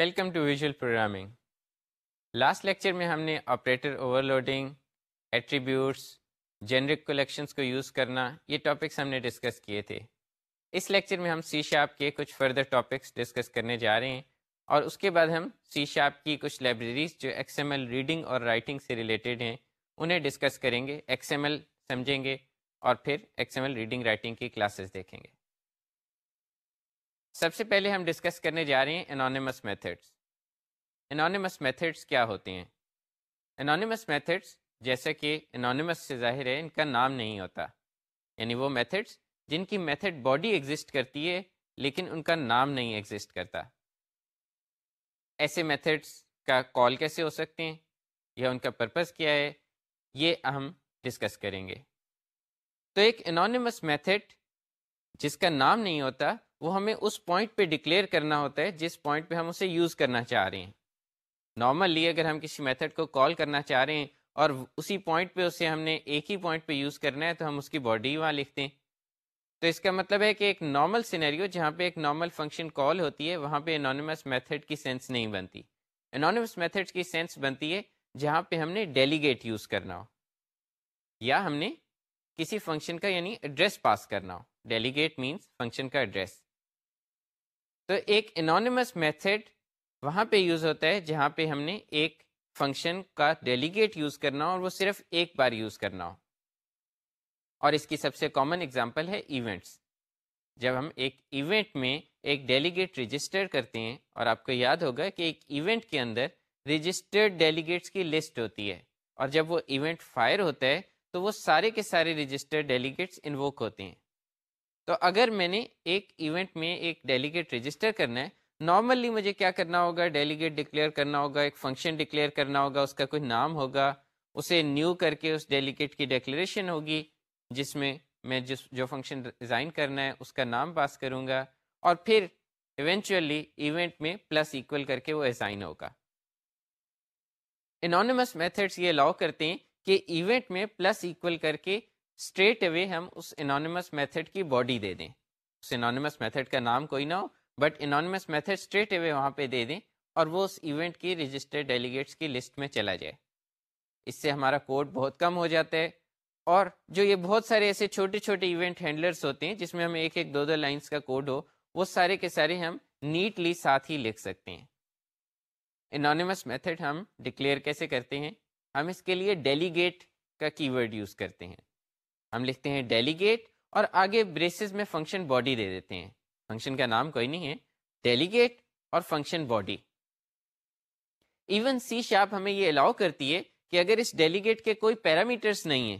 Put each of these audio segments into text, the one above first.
Welcome to visual programming last lecture میں ہم نے operator overloading attributes generic collections کو یوز کرنا، یہ ٹاپکس ہم نے ڈسکس کیے تھے۔ اس لیکچر میں ہم سی شاپ کے کچھ فردر ٹاپکس ڈسکس کرنے جا رہے ہیں اور اس کے بعد ہم سی شاپ کی کچھ لائبریریز جو ایکس ایم ایل ریڈنگ اور رائٹنگ سے ریلیٹڈ ہیں، انہیں ڈسکس کریں گے ایکس ایم ایل سمجھیں گے اور پھر X M L reading writing کی کلاسز دیکھیں گے۔ سب سے پہلے ہم ڈسکس کرنے جا رہے ہیں انانیمس میتھڈس انانیمس میتھڈس کیا ہوتے ہیں؟ انانیمس میتھڈس جیسا کہ انانیمس سے ظاہر ہے ان کا نام نہیں ہوتا۔ یعنی وہ میتھڈس جن کی میتھڈ باڈی ایگزسٹ کرتی ہے لیکن ان کا نام نہیں ایگزسٹ کرتا۔ ایسے میتھڈس کا کال کیسے ہو سکتے ہیں؟ یا ان کا پرپز کیا ہے؟ یہ ہم ڈسکس کریں گے۔ تو ایک انانیمس میتھڈ جس کا نام نہیں ہوتا وہ ہمیں اس پوائنٹ پہ ڈکلیئر کرنا ہوتا ہے جس پوائنٹ پہ ہم اسے یوز کرنا چاہ رہے ہیں۔ نارملی اگر ہم کسی میتھڈ کو کال کرنا چاہ رہے ہیں اور اسی پوائنٹ پہ اسے ہم نے ایک ہی پوائنٹ پہ یوز کرنا ہے تو ہم اس کی باڈی وہاں لکھتے ہیں۔ تو اس کا مطلب ہے کہ ایک نارمل سینیریو جہاں پہ ایک نارمل فنکشن کال ہوتی ہے، وہاں پہ انانیمس میتھڈ کی سینس نہیں بنتی۔ انانیمس میتھڈ کی سینس بنتی ہے جہاں پہ ہم نے ڈیلیگیٹ یوز کرنا ہو۔ یا ہم نے کسی فنکشن کا یعنی ایڈریس پاس کرنا ہو۔ ڈیلیگیٹ مینس فنکشن کا ایڈریس تو ایک انانیمس میتھڈ وہاں پہ یوز ہوتا ہے جہاں پہ ہم نے ایک فنکشن کا ڈیلیگیٹ یوز کرنا ہو اور وہ صرف ایک بار یوز کرنا ہو۔ اور اس کی سب سے کامن اگزامپل ہے ایونٹس جب ہم ایک ایونٹ میں ایک ڈیلیگیٹ رجسٹر کرتے ہیں اور آپ کو یاد ہوگا کہ ایک ایونٹ کے اندر رجسٹرڈ ڈیلیگیٹس کی لسٹ ہوتی ہے۔ اور جب وہ ایونٹ فائر ہوتا ہے تو وہ سارے کے سارے رجسٹرڈ ڈیلیگیٹس انووک ہوتے ہیں۔ تو اگر میں نے ایک ایونٹ میں ایک ڈیلیگیٹ رجسٹر کرنا ہے نارملی مجھے کیا کرنا ہوگا؟ ڈیلیگیٹ ڈکلیئر کرنا ہوگا، ایک فنکشن ڈکلیئر کرنا ہوگا، اس کا کوئی نام ہوگا، اسے نیو کر کے اس ڈیلیگیٹ کی ڈیکلیریشن ہوگی، جس میں میں جس جو فنکشن ڈیزائن کرنا ہے، اس کا نام پاس کروں گا، اور پھر ایونچولی ایونٹ میں پلس ایکول کر کے وہ اسائن ہوگا۔ انانیمس میتھڈس یہ الاؤ کرتے ہیں کہ ایونٹ میں پلس ایکول کر کے اسٹریٹ اوے ہم اس انانیمس میتھڈ کی باڈی دے دیں۔ اس انانیمس میتھڈ کا نام کوئی نہ ہو but anonymous method straight away وہاں پہ دے دیں اور وہ اس ایونٹ کی رجسٹرڈ ڈیلیگیٹس کی لسٹ میں چلا جائے۔ اس سے ہمارا کوڈ بہت کم ہو جاتا ہے۔ اور جو یہ بہت سارے ایسے چھوٹے چھوٹے ایونٹ ہینڈلرس ہوتے ہیں، جس میں ہم ایک ایک، دو دو لائنس کا کوڈ ہو، وہ سارے کے سارے ہم نیٹلی ساتھ ہی لکھ سکتے ہیں۔ انانیمس میتھڈ ہم ڈکلیئر کیسے کرتے ہیں؟ ہم اس کے لیے ڈیلیگیٹ کا کی ورڈ یوز کرتے ہیں۔ ہم لکھتے ہیں ڈیلیگیٹ اور آگے بریسز میں فنکشن باڈی دے دیتے ہیں۔ فنکشن کا نام کوئی نہیں ہے۔ ڈیلیگیٹ اور function body even C sharp ہمیں یہ الاؤ کرتی ہے کہ اگر اس ڈیلیگیٹ کے کوئی پیرامیٹرس نہیں ہیں،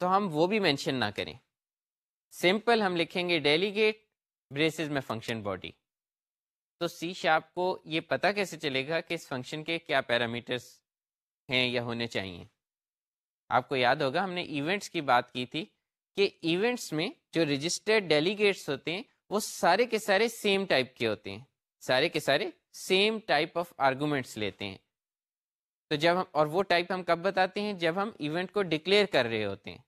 تو ہم وہ بھی مینشن نہ کریں۔ سمپل ہم لکھیں گے ڈیلیگیٹ بریسز میں فنکشن باڈی تو سی شاپ کو یہ پتا کیسے چلے گا کہ اس فنکشن کے کیا پیرامیٹرس ہیں یا ہونے چاہیے؟ آپ کو یاد ہوگا، ہم نے ایونٹس کی بات کی تھی کہ ایونٹس میں جو رجسٹرڈ ڈیلیگیٹس ہوتے ہیں، وہ سارے کے سارے سیم ٹائپ کے ہوتے ہیں۔ سارے کے سارے سیم ٹائپ آف آرگومنٹس لیتے ہیں۔ تو جب ہم، اور وہ ٹائپ ہم کب بتاتے ہیں؟ جب ہم ایونٹ کو ڈکلیئر کر رہے ہوتے ہیں۔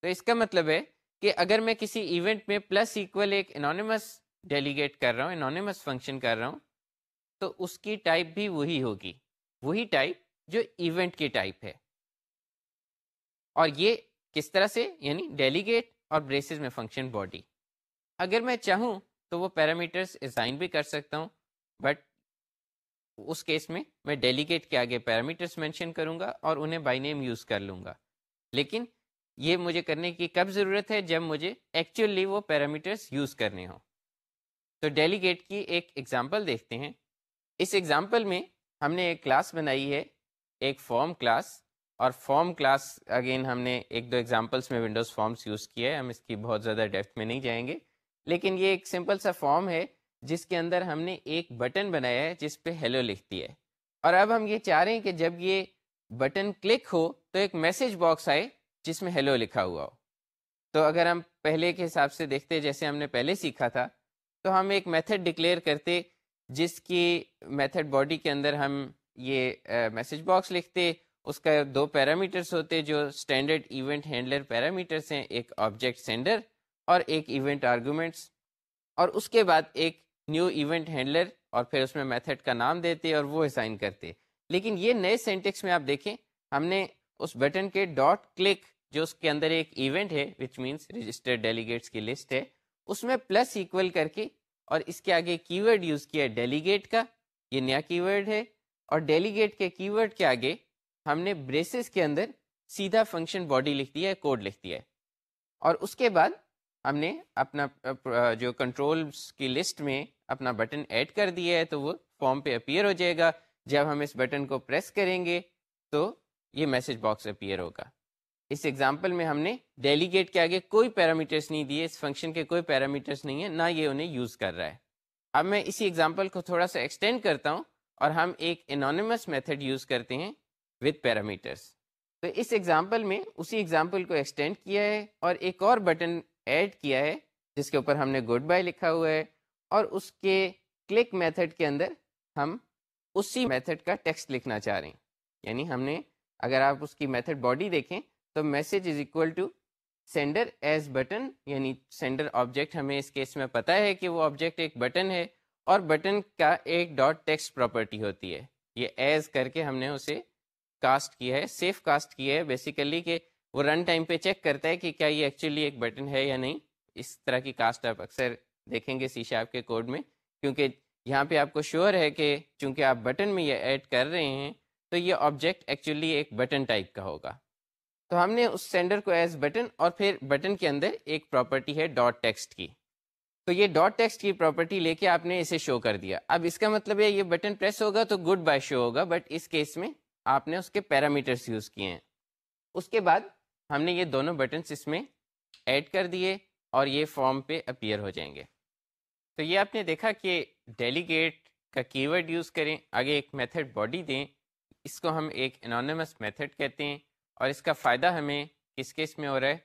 تو اس کا مطلب ہے کہ اگر میں کسی ایونٹ میں پلس ایکول ایک انانیمس ڈیلیگیٹ کر رہا ہوں انانیمس فنکشن کر رہا ہوں، تو اس کی ٹائپ بھی وہی ہوگی۔ وہی ٹائپ جو ایونٹ کی ٹائپ ہے۔ اور یہ کس طرح سے؟ یعنی ڈیلیگیٹ اور بریسز میں فنکشن باڈی اگر میں چاہوں تو وہ پیرامیٹرس اسائن بھی کر سکتا ہوں بٹ اس کیس میں میں ڈیلیگیٹ کے آگے پیرامیٹرس مینشن کروں گا اور انہیں بائی نیم یوز کر لوں گا۔ لیکن یہ مجھے کرنے کی کب ضرورت ہے؟ جب مجھے ایکچولی وہ پیرامیٹرس یوز کرنے ہوں۔ تو ڈیلیگیٹ کی ایک ایگزامپل دیکھتے ہیں۔ اس ایگزامپل میں ہم نے ایک کلاس بنائی ہے، ایک فارم کلاس اور فارم کلاس اگین ہم نے ایک دو ایگزامپلس میں ونڈوز فارمس یوز کیا ہے ہم اس کی بہت زیادہ ڈیپتھ میں نہیں جائیں گے۔ لیکن یہ ایک سمپل سا فارم ہے، جس کے اندر ہم نے ایک بٹن بنایا ہے، جس پہ ہیلو لکھتی ہے۔ اور اب ہم یہ چاہ رہے ہیں کہ جب یہ بٹن کلک ہو، تو ایک میسج باکس آئے، جس میں ہیلو لکھا ہوا ہو۔ تو اگر ہم پہلے کے حساب سے دیکھتے، جیسے ہم نے پہلے سیکھا تھا، تو ہم ایک میتھڈ ڈکلیئر کرتے، جس کی میتھڈ باڈی کے اندر ہم یہ میسج باکس لکھتے۔ اس کا دو پیرامیٹرس ہوتے جو اسٹینڈرڈ ایونٹ ہینڈلر پیرامیٹرس ہیں، ایک آبجیکٹ سینڈر اور ایک ایونٹ آرگومنٹس۔ اور اس کے بعد ایک نیو ایونٹ ہینڈلر اور پھر اس میں میتھڈ کا نام دیتے اور وہ اسائن کرتے۔ لیکن یہ نئے سینٹیکس میں آپ دیکھیں، ہم نے اس بٹن کے ڈاٹ کلک جو اس کے اندر ایک ایونٹ ہے وچ مینس رجسٹر ڈیلیگیٹس کی لسٹ ہے، اس میں پلس ایکول کر کے اور اس کے آگے کی ورڈ یوز کیا ڈیلیگیٹ کا، یہ نیا کی ورڈ ہے، اور ڈیلیگیٹ کے کی ورڈ کے آگے ہم نے بریسز کے اندر سیدھا فنکشن باڈی لکھ دیا ہے کوڈ لکھ دیا ہے۔ اور اس کے بعد ہم نے اپنا، جو کنٹرولس کی لسٹ میں اپنا بٹن ایڈ کر دیا ہے، تو وہ فارم پہ اپیئر ہو جائے گا۔ جب ہم اس بٹن کو پریس کریں گے، تو یہ میسج باکس اپیئر ہوگا۔ اس ایگزامپل میں ہم نے ڈیلیگیٹ کے آگے کوئی پیرامیٹرس نہیں دیے، اس فنکشن کے کوئی پیرامیٹرس نہیں ہیں، نہ یہ انہیں یوز کر رہا ہے۔ اب میں اسی ایگزامپل کو تھوڑا سا ایکسٹینڈ کرتا ہوں اور ہم ایک انانیمس میتھڈ یوز کرتے ہیں۔ وتھ پیرامیٹرس تو اس ایگزامپل میں اسی ایگزامپل کو ایکسٹینڈ کیا ہے اور ایک اور بٹن ایڈ کیا ہے، جس کے اوپر ہم نے گڈ بائی لکھا ہوا ہے اور اس کے کلک میتھڈ کے اندر ہم اسی میتھڈ کا ٹیکسٹ لکھنا چاہ رہے ہیں۔ یعنی ہم نے اگر آپ اس کی میتھڈ باڈی دیکھیں تو message is equal to sender as button یعنی سینڈر آبجیکٹ ہمیں اس کیس میں پتا ہے کہ وہ آبجیکٹ ایک بٹن ہے اور بٹن کا ایک ڈاٹ ٹیکسٹ پراپرٹی ہوتی ہے۔ یہ ایز کر کے ہم نے اسے کاسٹ کیا ہے سیف کاسٹ کیا ہے. بیسیکلی کہ وہ رن ٹائم پہ چیک کرتا ہے کہ کیا یہ ایکچولی ایک بٹن ہے یا نہیں. اس طرح کی کاسٹ آپ اکثر دیکھیں گے سی شاپ کے کوڈ میں. کیونکہ یہاں پہ آپ کو شیور ہے کہ چونکہ آپ بٹن میں یہ ایڈ کر رہے ہیں تو یہ آبجیکٹ ایکچولی ایک بٹن ٹائپ کا ہوگا. تو ہم نے اس سینڈر کو ایز بٹن اور پھر بٹن کے اندر ایک پراپرٹی ہے ڈاٹ ٹیکسٹ کی. تو یہ ڈاٹ ٹیکسٹ کی پراپرٹی لے کے آپ نے اسے شو کر دیا. اب اس کا مطلب ہے یہ بٹن پریس ہوگا تو گڈ بائی شو ہوگا بٹ اس کیس میں آپ نے اس کے پیرامیٹرس یوز کیے ہیں۔ اس کے بعد ہم نے یہ دونوں بٹنس اس میں ایڈ کر دیے اور یہ فارم پہ اپیئر ہو جائیں گے۔ تو یہ آپ نے دیکھا کہ ڈیلیگیٹ کا کی ورڈ یوز کریں، آگے ایک میتھڈ باڈی دیں۔ اس کو ہم ایک انانیمس میتھڈ کہتے ہیں اور اس کا فائدہ ہمیں کس کیس میں ہو رہا ہے؟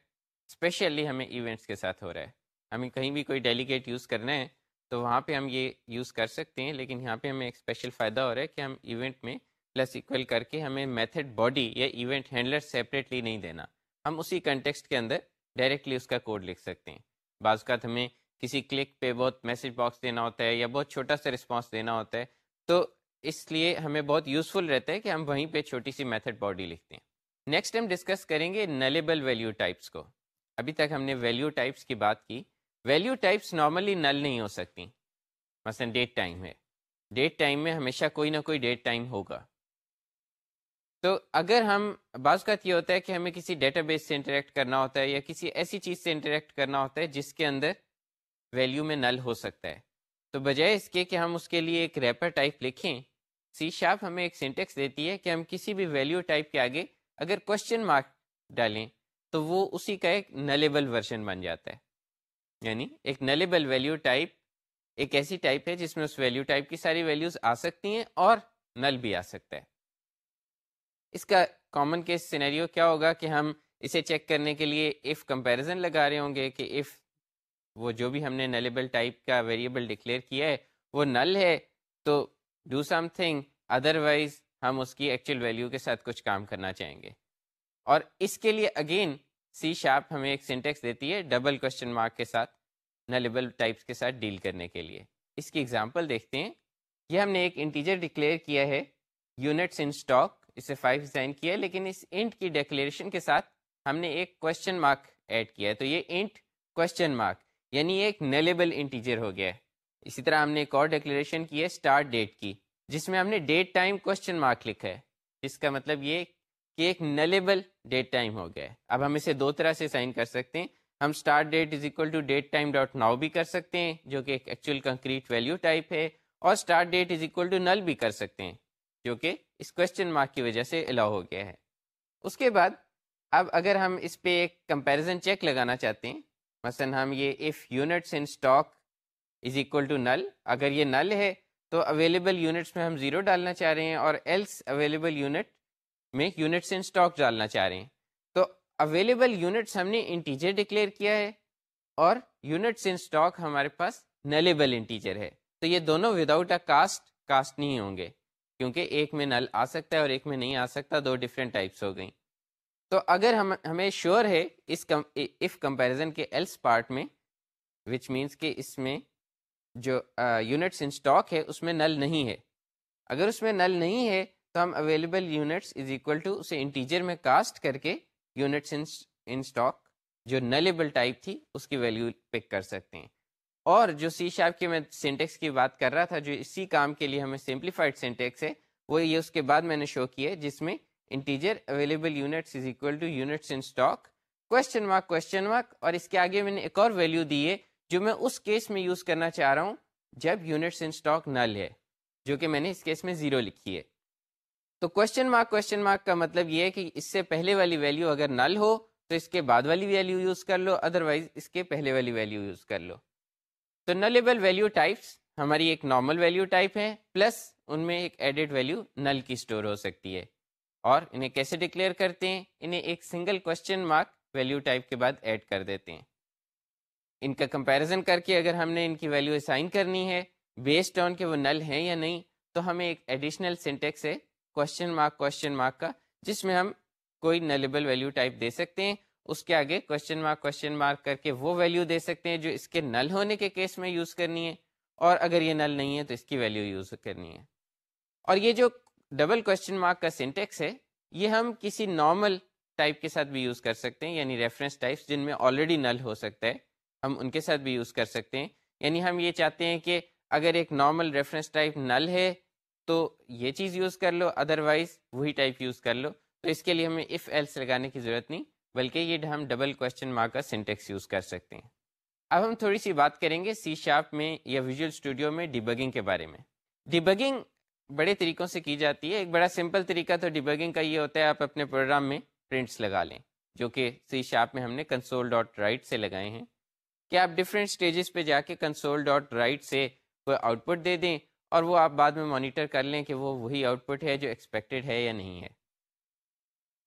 اسپیشلی ہمیں ایونٹس کے ساتھ ہو رہا ہے۔ ہمیں کہیں بھی کوئی ڈیلیگیٹ یوز کرنا ہے تو وہاں پہ ہم یہ یوز کر سکتے ہیں، لیکن یہاں پہ ہمیں ایک اسپیشل فائدہ ہو رہا ہے کہ ہم ایونٹ میں پلس ایکول کر کے ہمیں میتھڈ باڈی یا ایونٹ ہینڈلر سیپریٹلی نہیں دینا ہم اسی کنٹیکسٹ کے اندر ڈائریکٹلی اس کا کوڈ لکھ سکتے ہیں بعض کا ہمیں کسی کلک پہ بہت میسج باکس دینا ہوتا ہے یا بہت چھوٹا سا رسپانس دینا ہوتا ہے تو اس لیے ہمیں بہت یوزفل رہتا ہے کہ ہم وہیں پہ چھوٹی سی میتھڈ باڈی لکھتے ہیں نیکسٹ ہم ڈسکس کریں گے نلیبل ویلیو ٹائپس کو ابھی تک ہم نے ویلیو ٹائپس کی بات کی ویلیو ٹائپس نارملی نل نہیں ہو سکتی مثلا ڈیٹ ٹائم ہے ڈیٹ ٹائم میں ہمیشہ کوئی نہ کوئی ڈیٹ ٹائم ہوگا تو اگر ہم، بعض کا یہ ہوتا ہے کہ ہمیں کسی ڈیٹا بیس سے انٹریکٹ کرنا ہوتا ہے یا کسی ایسی چیز سے انٹریکٹ کرنا ہوتا ہے جس کے اندر ویلیو میں نل ہو سکتا ہے۔ تو بجائے اس کے کہ ہم اس کے لیے ایک ریپر ٹائپ لکھیں سی شاپ ہمیں ایک سینٹیکس دیتی ہے کہ ہم کسی بھی ویلیو ٹائپ کے آگے اگر کوشچن مارک ڈالیں تو وہ اسی کا ایک نلیبل ورژن بن جاتا ہے۔ یعنی ایک نلیبل ویلیو ٹائپ ایک ایسی ٹائپ ہے جس میں اس ویلیو ٹائپ کی ساری ویلیوز آ سکتی ہیں اور نل بھی آ سکتا ہے۔ اس کا کامن کیس سینیریو کیا ہوگا کہ ہم اسے چیک کرنے کے لیے ایف کمپیریزن لگا رہے ہوں گے کہ ایف وہ جو بھی ہم نے نلیبل ٹائپ کا ویریبل ڈکلیئر کیا ہے، وہ نل ہے، تو do something otherwise ہم اس کی ایکچوئل ویلیو کے ساتھ کچھ کام کرنا چاہیں گے۔ اور اس کے لیے اگین سی شاپ ہمیں ایک سینٹیکس دیتی ہے ڈبل کوشچن مارک کے ساتھ نلیبل ٹائپس کے ساتھ ڈیل کرنے کے لیے۔ اس کی ایگزامپل دیکھتے ہیں۔ یہ ہم نے ایک انٹیجر ڈکلیئر کیا ہے یونٹس ان اسٹاک اسے فائیو ڈیزائن کیا ہے لیکن اس انٹ کی ڈیکلیریشن کے ساتھ ہم نے ایک کوشچن مارک ایڈ کیا ہے۔ تو یہ انٹ کوشچن مارک یعنی ایک نیلیبل انٹیجر ہو گیا ہے۔ اسی طرح ہم نے ایک اور ڈیکلیریشن کی ہے اسٹارٹ ڈیٹ کی، جس میں ہم نے ڈیٹ ٹائم کوشچن مارک لکھا ہے۔ جس کا مطلب یہ کہ ایک نلیبل ڈیٹ ٹائم ہو گیا ہے۔ اب ہم اسے دو طرح سے سائن کر سکتے ہیں۔ ہم start date is equal to date time dot now بھی کر سکتے ہیں، جو کہ ایک ایکچوئل کنکریٹ ویلیو ٹائپ ہے، اور start date is equal to null بھی کر سکتے ہیں، جو کہ اس کوشچن مارک کی وجہ سے الاؤ ہو گیا ہے۔ اس کے بعد اب اگر ہم اس پہ ایک کمپیریزن چیک لگانا چاہتے ہیں، مثلا ہم یہ if units in stock is equal to null اگر یہ نل ہے تو اویلیبل یونٹس میں ہم زیرو ڈالنا چاہ رہے ہیں اور ایلس اویلیبل یونٹ میں یونٹس ان اسٹاک ڈالنا چاہ رہے ہیں۔ تو اویلیبل یونٹس ہم نے انٹیجر ڈکلیئر کیا ہے اور یونٹس ان اسٹاک ہمارے پاس نلیبل انٹیجر ہے۔ تو یہ دونوں وداؤٹ اے کاسٹ کاسٹ نہیں ہوں گے۔ کیونکہ ایک میں نل آ سکتا ہے اور ایک میں نہیں آ سکتا، دو ڈفرینٹ ٹائپس ہو گئیں۔ تو اگر ہم، ہمیں شیور ہے اس اف کمپیریزن کے ایلس پارٹ میں وچ مینس کہ اس میں جو یونٹس ان اسٹاک ہے، اس میں نل نہیں ہے۔ اگر اس میں نل نہیں ہے، تو ہم available units is equal to اسے انٹیجر میں کاسٹ کر کے یونٹس ان اسٹاک جو نلیبل ٹائپ تھی، اس کی ویلیو پک کر سکتے ہیں۔ اور جو سی شاپ کی میں سینٹیکس کی بات کر رہا تھا، جو اسی کام کے لیے ہمیں سمپلیفائڈ سینٹیکس ہے، وہ یہ اس کے بعد میں نے شو کیا ہے، جس میں integer available units is equal to units in stock question mark question mark اور اس کے آگے میں نے ایک اور ویلیو دی ہے، جو میں اس کیس میں یوز کرنا چاہ رہا ہوں جب یونٹس ان اسٹاک نل ہے جو کہ میں نے اس کیس میں زیرو لکھی ہے۔ تو کوشچن مارک کوشچن مارک کا مطلب یہ ہے کہ اس سے پہلے والی ویلیو اگر نل ہو، تو اس کے بعد والی ویلیو یوز کر لو ادروائز اس کے پہلے والی ویلیو یوز کر لو۔ تو نلیبل ویلیو ٹائپس ہماری ایک نارمل ویلیو ٹائپ ہے پلس ان میں ایک ایڈیڈ ویلیو نل کی اسٹور ہو سکتی ہے۔ اور انہیں کیسے ڈکلیئر کرتے ہیں؟ انہیں ایک single question mark value type کے بعد ایڈ کر دیتے ہیں۔ ان کا کمپیریزن کر کے اگر ہم نے ان کی ویلیو اسائن کرنی ہے بیسڈ آن کہ وہ نل ہیں یا نہیں، تو ہمیں ایک ایڈیشنل سینٹیکس ہے کوشچن مارک کوشچن مارک کا، جس میں ہم کوئی نلیبل ویلیو ٹائپ دے سکتے ہیں۔ اس کے آگے کوشچن مارک کوشچن مارک کر کے وہ ویلیو دے سکتے ہیں جو اس کے نل ہونے کے کیس میں یوز کرنی ہے اور اگر یہ نل نہیں ہے تو اس کی ویلیو یوز کرنی ہے۔ اور یہ جو ڈبل کوشچن مارک کا سینٹیکس ہے، یہ ہم کسی نارمل ٹائپ کے ساتھ بھی یوز کر سکتے ہیں یعنی ریفرنس ٹائپس جن میں آلریڈی نل ہو سکتا ہے، ہم ان کے ساتھ بھی یوز کر سکتے ہیں۔ یعنی ہم یہ چاہتے ہیں کہ اگر ایک نارمل ریفرنس ٹائپ نل ہے تو یہ چیز یوز کر لو ادروائز وہی ٹائپ یوز کر لو۔ تو اس کے لیے ہمیں اف ایلس لگانے کی ضرورت نہیں۔ بلکہ یہ ہم ڈبل کوشچن مارک کا سینٹیکس یوز کر سکتے ہیں۔ اب ہم تھوڑی سی بات کریں گے سی شارپ میں یا ویژول اسٹوڈیو میں ڈیبگنگ کے بارے میں۔ ڈیبگنگ بڑے طریقوں سے کی جاتی ہے۔ ایک بڑا سمپل طریقہ تو ڈیبگنگ کا یہ ہوتا ہے آپ اپنے پروگرام میں پرنٹس لگا لیں، جو کہ سی شارپ میں ہم نے کنسول ڈاٹ رائٹ سے لگائے ہیں۔ کہ آپ ڈفرینٹ اسٹیجز پہ جا کے کنسول ڈاٹ رائٹ سے کوئی آؤٹ پٹ دے دیں اور وہ آپ بعد میں مانیٹر کر لیں کہ وہ وہی آؤٹ پٹ ہے جو ایکسپیکٹڈ ہے یا نہیں ہے۔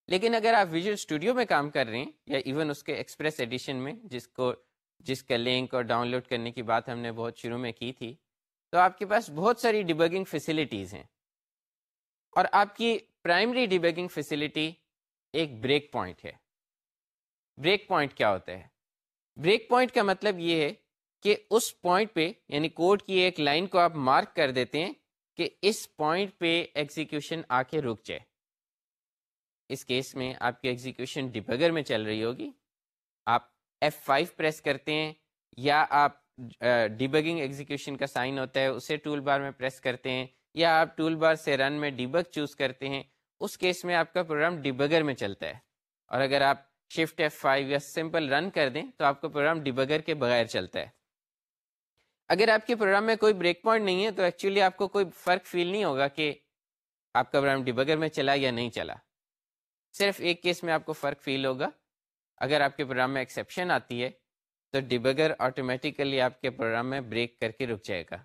لیکن اگر آپ ویژول اسٹوڈیو میں کام کر رہے ہیں یا ایون اس کے ایکسپریس ایڈیشن میں، جس کو، جس کا لنک اور ڈاؤن لوڈ کرنے کی بات ہم نے بہت شروع میں کی تھی، تو آپ کے پاس بہت ساری ڈیبگنگ فیسلٹیز ہیں۔ اور آپ کی پرائمری ڈیبگنگ فیسلٹی ایک بریک پوائنٹ ہے۔ بریک پوائنٹ کیا ہوتا ہے؟ بریک پوائنٹ کا مطلب یہ ہے کہ اس پوائنٹ پہ یعنی کوڈ کی ایک لائن کو آپ مارک کر دیتے ہیں کہ اس پوائنٹ پہ ایگزیکیوشن آ کے رک جائے۔ اس کیس میں آپ کی ایگزیکیوشن ڈبگر میں چل رہی ہوگی۔ آپ ایف فائیو پریس کرتے ہیں یا آپ ڈیبگنگ ایگزیکیوشن کا سائن ہوتا ہے، اسے ٹول بار میں پریس کرتے ہیں یا آپ ٹول بار سے رن میں ڈیبگ چوز کرتے ہیں، اس کیس میں آپ کا پروگرام ڈیبگر میں چلتا ہے۔ اور اگر آپ شفٹ ایف فائیو یا سمپل رن کر دیں تو آپ کا پروگرام ڈیبگر کے بغیر چلتا ہے۔ اگر آپ کے پروگرام میں کوئی بریک پوائنٹ نہیں ہے تو ایکچولی آپ کو کوئی فرق فیل نہیں ہوگا کہ آپ کا پروگرام ڈیبگر میں چلا یا نہیں چلا۔ صرف ایک کیس میں آپ کو فرق فیل ہوگا۔ اگر آپ کے پروگرام میں ایکسیپشن آتی ہے، تو ڈبگر آٹومیٹیکلی آپ کے پروگرام میں بریک کر کے رک جائے گا۔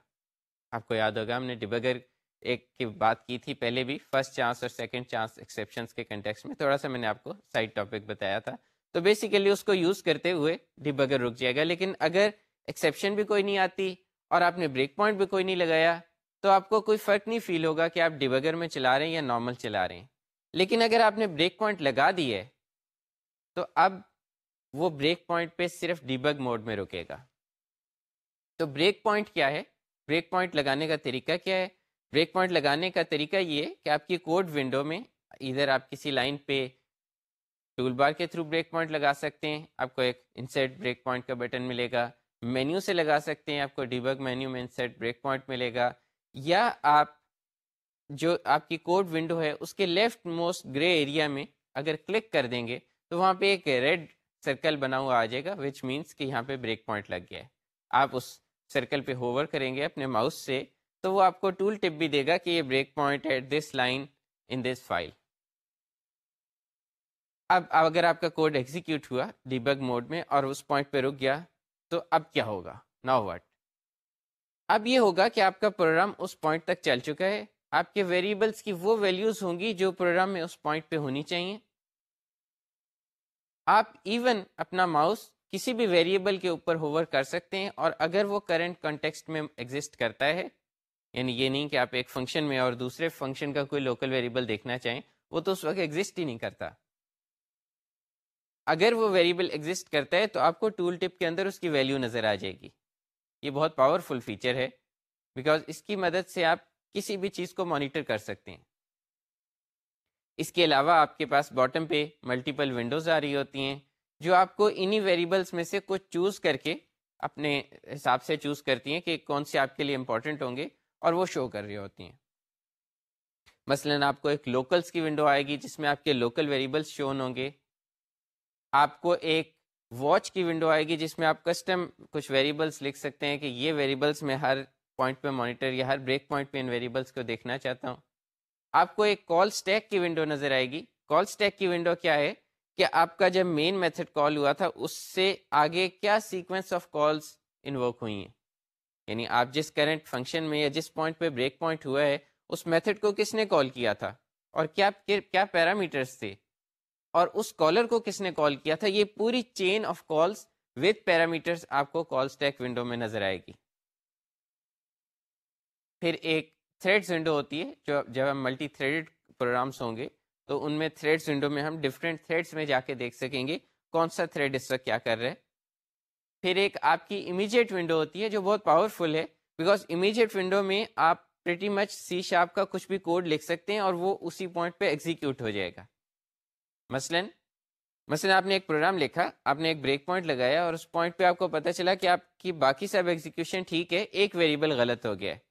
آپ کو یاد ہوگا، ہم نے ڈبگر ایک کی بات کی تھی پہلے بھی۔ فرسٹ چانس اور سیکنڈ چانس ایکسیپشنس کے کنٹیکس میں۔ تھوڑا سا میں نے آپ کو سائڈ ٹاپک بتایا تھا۔ تو بیسیکلی اس کو یوز کرتے ہوئے ڈبگر رک جائے گا۔ لیکن اگر ایکسیپشن بھی کوئی نہیں آتی اور آپ نے بریک پوائنٹ بھی کوئی نہیں لگایا، تو آپ کو کوئی فرق نہیں فیل ہوگا کہ آپ ڈبگر میں چلا رہے ہیں یا نارمل چلا رہے ہیں۔ لیکن اگر آپ نے بریک پوائنٹ لگا دی ہے، تو اب وہ بریک پوائنٹ پہ صرف ڈیبگ موڈ میں رکے گا۔ تو بریک پوائنٹ کیا ہے؟ بریک پوائنٹ لگانے کا طریقہ کیا ہے؟ بریک پوائنٹ لگانے کا طریقہ یہ کہ آپ کی کوڈ ونڈو میں ادھر آپ کسی لائن پہ ٹول بار کے تھرو بریک پوائنٹ لگا سکتے ہیں، آپ کو ایک انسرٹ بریک پوائنٹ کا بٹن ملے گا۔ مینیو سے لگا سکتے ہیں، آپ کو ڈیبگ مینیو میں انسرٹ بریک پوائنٹ ملے گا۔ یا آپ جو آپ کی کوڈ ونڈو ہے، اس کے لیفٹ موسٹ گرے ایریا میں اگر کلک کر دیں گے، تو وہاں پہ ایک ریڈ سرکل بنا ہوا آ جائے گا وچ مینس کہ یہاں پہ بریک پوائنٹ لگ گیا ہے۔ آپ اس سرکل پہ ہوور کریں گے اپنے ماؤس سے، تو وہ آپ کو ٹول ٹپ بھی دے گا کہ یہ break point at this line in this file اب اگر آپ کا کوڈ ایگزیکیوٹ ہوا ڈیبگ موڈ میں اور اس پوائنٹ پہ رک گیا، تو اب کیا ہوگا؟ ناؤ وٹ اب یہ ہوگا کہ آپ کا پروگرام اس پوائنٹ تک چل چکا ہے۔ آپ کے ویریبلس کی وہ ویلیوز ہوں گی جو پروگرام میں اس پوائنٹ پہ ہونی چاہیے۔ آپ ایون اپنا ماؤس کسی بھی ویریبل کے اوپر ہوور کر سکتے ہیں اور اگر وہ کرنٹ کنٹیکسٹ میں ایگزسٹ کرتا ہے یعنی یہ نہیں کہ آپ ایک فنکشن میں اور دوسرے فنکشن کا کوئی لوکل ویریبل دیکھنا چاہیں، وہ تو اس وقت ایگزسٹ ہی نہیں کرتا۔ اگر وہ ویریبل ایگزسٹ کرتا ہے تو آپ کو ٹول ٹپ کے اندر اس کی ویلیو نظر آ جائے گی۔ یہ بہت پاورفل فیچر ہے بیکاز اس کی مدد سے آپ کسی بھی چیز کو مانیٹر کر سکتے ہیں۔ اس کے علاوہ آپ کے پاس باٹم پہ ملٹیپل ونڈوز آ رہی ہوتی ہیں، جو آپ کو انہی ویریبلس میں سے کچھ چوز کر کے اپنے حساب سے چوز کرتی ہیں کہ کون سے آپ کے لیے امپورٹنٹ ہوں گے اور وہ شو کر رہی ہوتی ہیں۔ مثلا آپ کو ایک لوکلس کی ونڈو آئے گی جس میں آپ کے لوکل ویریبلس شون ہوں گے۔ آپ کو ایک واچ کی ونڈو آئے گی جس میں آپ کسٹم کچھ ویریبلس لکھ سکتے ہیں کہ یہ ویریبلس میں ہر پوائنٹ پہ مانیٹر یا ہر بریک پوائنٹ پہ ان ویریبلس کو دیکھنا چاہتا ہوں۔ آپ کو ایک کال اسٹیک کی ونڈو نظر آئے گی۔ کال اسٹیک کی ونڈو کیا ہے کہ آپ کا جب مین میتھڈ کال ہوا تھا، اس سے آگے کیا سیکوینس آف کالس انوک ہوئی ہیں؟ یعنی آپ جس کرنٹ فنکشن میں یا جس پوائنٹ پہ بریک پوائنٹ ہوا ہے، اس میتھڈ کو کس نے کال کیا تھا؟ اور کیا کیا پیرامیٹرس تھے؟ اور اس کالر کو کس نے کال کیا تھا؟ یہ پوری chain of calls with parameters آپ کو کال اسٹیک ونڈو میں نظر آئے گی۔ پھر ایک تھریڈس ونڈو ہوتی ہے، جو جب ہم ملٹی تھریڈ پروگرامس ہوں گے، تو ان میں تھریڈس ونڈو میں ہم ڈفرینٹ تھریڈس میں جا کے دیکھ سکیں گے کون سا تھریڈ اس وقت کیا کر رہے پھر ایک آپ کی امیجیٹ ونڈو ہوتی ہے، جو بہت پاورفل ہے بیکاز امیجیٹ ونڈو میں آپ پریٹی مچ سی شاپ کا کچھ بھی کوڈ لکھ سکتے ہیں اور وہ اسی پوائنٹ پہ ایگزیکیوٹ ہو جائے گا۔ مثلا مثلا آپ نے ایک پروگرام لکھا، آپ نے ایک بریک پوائنٹ لگایا اور اس پوائنٹ پہ آپ کو پتا چلا کہ آپ کی باقی سب ایگزیکیوشن ٹھیک ہے، ایک ویریبل غلط ہو گیا ہے۔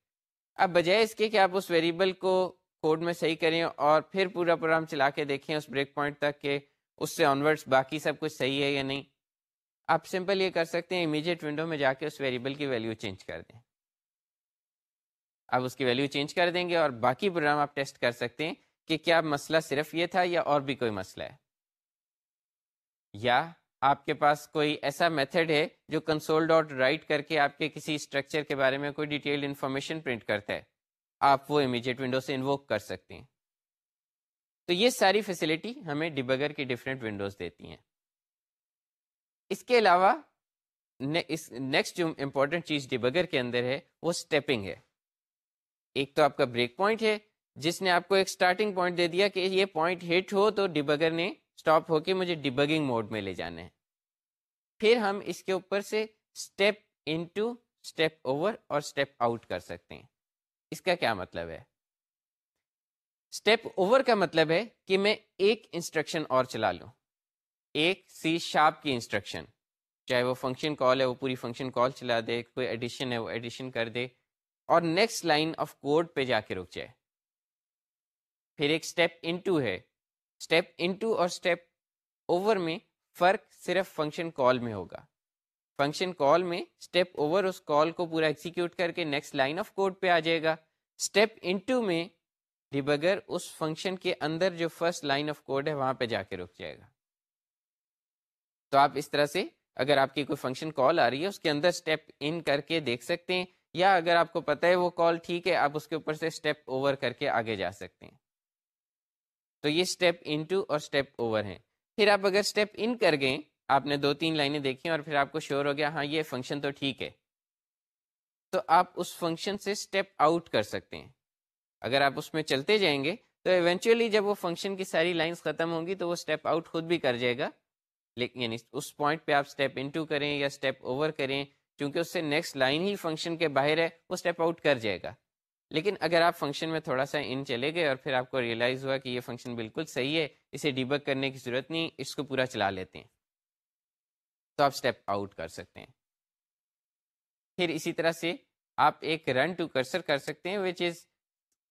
اب بجائے اس کے کہ آپ اس ویریبل کو کوڈ میں صحیح کریں اور پھر پورا پروگرام چلا کے دیکھیں اس بریک پوائنٹ تک کہ اس سے آنورڈس باقی سب کچھ صحیح ہے یا نہیں۔ آپ سمپل یہ کر سکتے ہیں امیجیٹ ونڈو میں جا کے اس ویریبل کی ویلیو چینج کر دیں۔ آپ اس کی ویلیو چینج کر دیں گے اور باقی پروگرام آپ ٹیسٹ کر سکتے ہیں کہ کیا مسئلہ صرف یہ تھا یا اور بھی کوئی مسئلہ ہے۔ یا آپ کے پاس کوئی ایسا میتھڈ ہے جو کنسول ڈاٹ رائٹ کر کے آپ کے کسی اسٹرکچر کے بارے میں کوئی ڈیٹیل انفارمیشن پرنٹ کرتا ہے؟ آپ وہ امیجیٹ ونڈو سے انووک کر سکتے ہیں۔ تو یہ ساری فیسلٹی ہمیں ڈبگر کی ڈفرینٹ ونڈوز دیتی ہیں۔ اس کے علاوہ نیکسٹ جو امپورٹنٹ چیز ڈبگر کے اندر ہے، وہ اسٹیپنگ ہے۔ ایک تو آپ کا بریک پوائنٹ ہے، جس نے آپ کو ایک اسٹارٹنگ پوائنٹ دے دیا کہ یہ پوائنٹ ہٹ ہو تو ڈبگر نے اسٹاپ ہو کے مجھے ڈبگنگ موڈ میں لے جانا ہے پھر ہم اس کے اوپر سے اسٹیپ انٹو اسٹیپ اوور اور اسٹیپ آؤٹ کر سکتے ہیں۔ اس کا کیا مطلب ہے؟ اسٹیپ اوور کا مطلب ہے کہ میں ایک انسٹرکشن اور چلا لوں۔ ایک سی شارپ کی انسٹرکشن چاہے وہ فنکشن کال ہے، وہ پوری فنکشن کال چلا دے، کوئی ایڈیشن ہے، وہ ایڈیشن کر دے۔ اور نیکسٹ لائن آف کوڈ پہ جا کے رک جائے۔ پھر ایک اسٹیپ انٹو ہے۔ اسٹیپ انٹو اور اسٹیپ اوور میں فرق صرف فنکشن کال میں ہوگا۔ فنکشن کال میں اسٹیپ اوور اس کال کو پورا ایکسیکیوٹ کر کے نیکسٹ لائن آف کوڈ پہ آ جائے گا۔ اسٹیپ انٹو میں ڈیبگر اس فنکشن کے اندر جو فرسٹ لائن آف کوڈ ہے وہاں پہ جا کے رک جائے گا۔ تو آپ اس طرح سے اگر آپ کی کوئی فنکشن کال آ رہی ہے، اس کے اندر اسٹیپ ان کر کے دیکھ سکتے ہیں، یا اگر آپ کو پتہ ہے وہ کال ٹھیک ہے، آپ اس کے اوپر سے اسٹیپ اوور کر کے آگے جا سکتے ہیں۔ تو یہ اسٹیپ انٹو اور اسٹیپ اوور ہیں۔ پھر آپ اگر اسٹیپ ان کر گئے، آپ نے دو تین لائنیں دیکھی اور پھر آپ کو شور ہو گیا ہاں یہ فنکشن تو ٹھیک ہے۔ تو آپ اس فنکشن سے اسٹیپ آؤٹ کر سکتے ہیں۔ اگر آپ اس میں چلتے جائیں گے، تو ایونچولی جب وہ فنکشن کی ساری لائنس ختم ہوں گی، تو وہ اسٹیپ آؤٹ خود بھی کر جائے گا۔ لیکن یعنی اس پوائنٹ پہ آپ اسٹیپ انٹو کریں یا اسٹیپ اوور کریں، چونکہ اس سے نیکسٹ لائن ہی فنکشن کے باہر ہے، وہ اسٹیپ آؤٹ کر جائے گا۔ لیکن اگر آپ فنکشن میں تھوڑا سا ان چلے گئے اور پھر آپ کو ریئلائز ہوا کہ یہ فنکشن بالکل صحیح ہے، اسے ڈیبک کرنے کی ضرورت نہیں، اس کو پورا چلا لیتے ہیں۔ تو آپ اسٹیپ آؤٹ کر سکتے ہیں۔ پھر اسی طرح سے آپ ایک رن ٹو کرسر کر سکتے ہیں which is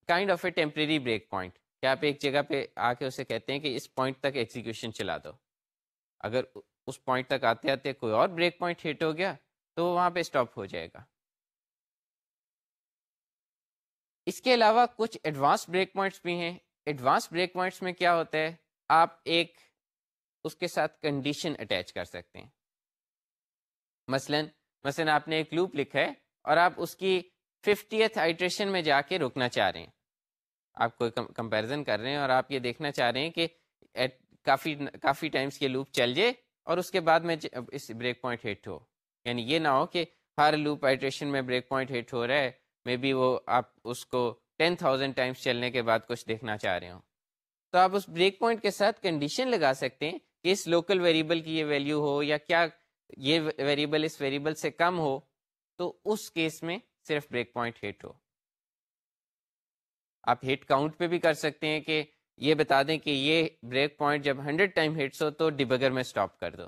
kind of a temporary break point کہ آپ ایک جگہ پہ آ کے اسے کہتے ہیں کہ اس پوائنٹ تک ایکزیکیوشن چلا دو۔ اگر اس پوائنٹ تک آتے آتے کوئی اور بریک پوائنٹ ہٹ ہو گیا، تو وہاں پہ اسٹاپ ہو جائے گا۔ اس کے علاوہ کچھ ایڈوانس بریک پوائنٹس بھی ہیں۔ ایڈوانس بریک پوائنٹس میں کیا ہوتا ہے؟ آپ ایک اس کے ساتھ کنڈیشن اٹیچ کر سکتے ہیں۔ مثلا مثلا آپ نے ایک لوپ لکھا ہے اور آپ اس کی ففٹیتھ آئیٹریشن میں جا کے رکنا چاہ رہے ہیں۔ آپ کوئی کمپیرزن کر رہے ہیں اور آپ یہ دیکھنا چاہ رہے ہیں کہ کافی کافی ٹائمس یہ لوپ چل جائے اور اس کے بعد میں اس بریک پوائنٹ ہٹ ہو۔ یعنی یہ نہ ہو کہ ہر لوپ آئیٹریشن میں بریک پوائنٹ ہٹ ہو رہا ہے۔ مے بی وہ آپ اس کو ٹین تھاؤزینڈ ٹائمس چلنے کے بعد کچھ دیکھنا چاہ رہے ہوں۔ تو آپ اس بریک پوائنٹ کے ساتھ کنڈیشن لگا سکتے ہیں کہ اس لوکل ویریبل کی یہ ویلیو ہو یا کیا یہ ویریبل اس ویریبل سے کم ہو، تو اس کیس میں صرف بریک پوائنٹ ہٹ ہو۔ آپ ہٹ کاؤنٹ پہ بھی کر سکتے ہیں کہ یہ بتا دیں کہ یہ بریک پوائنٹ جب ہنڈریڈ ٹائم ہٹس ہو تو ڈبگر میں اسٹاپ کر دو۔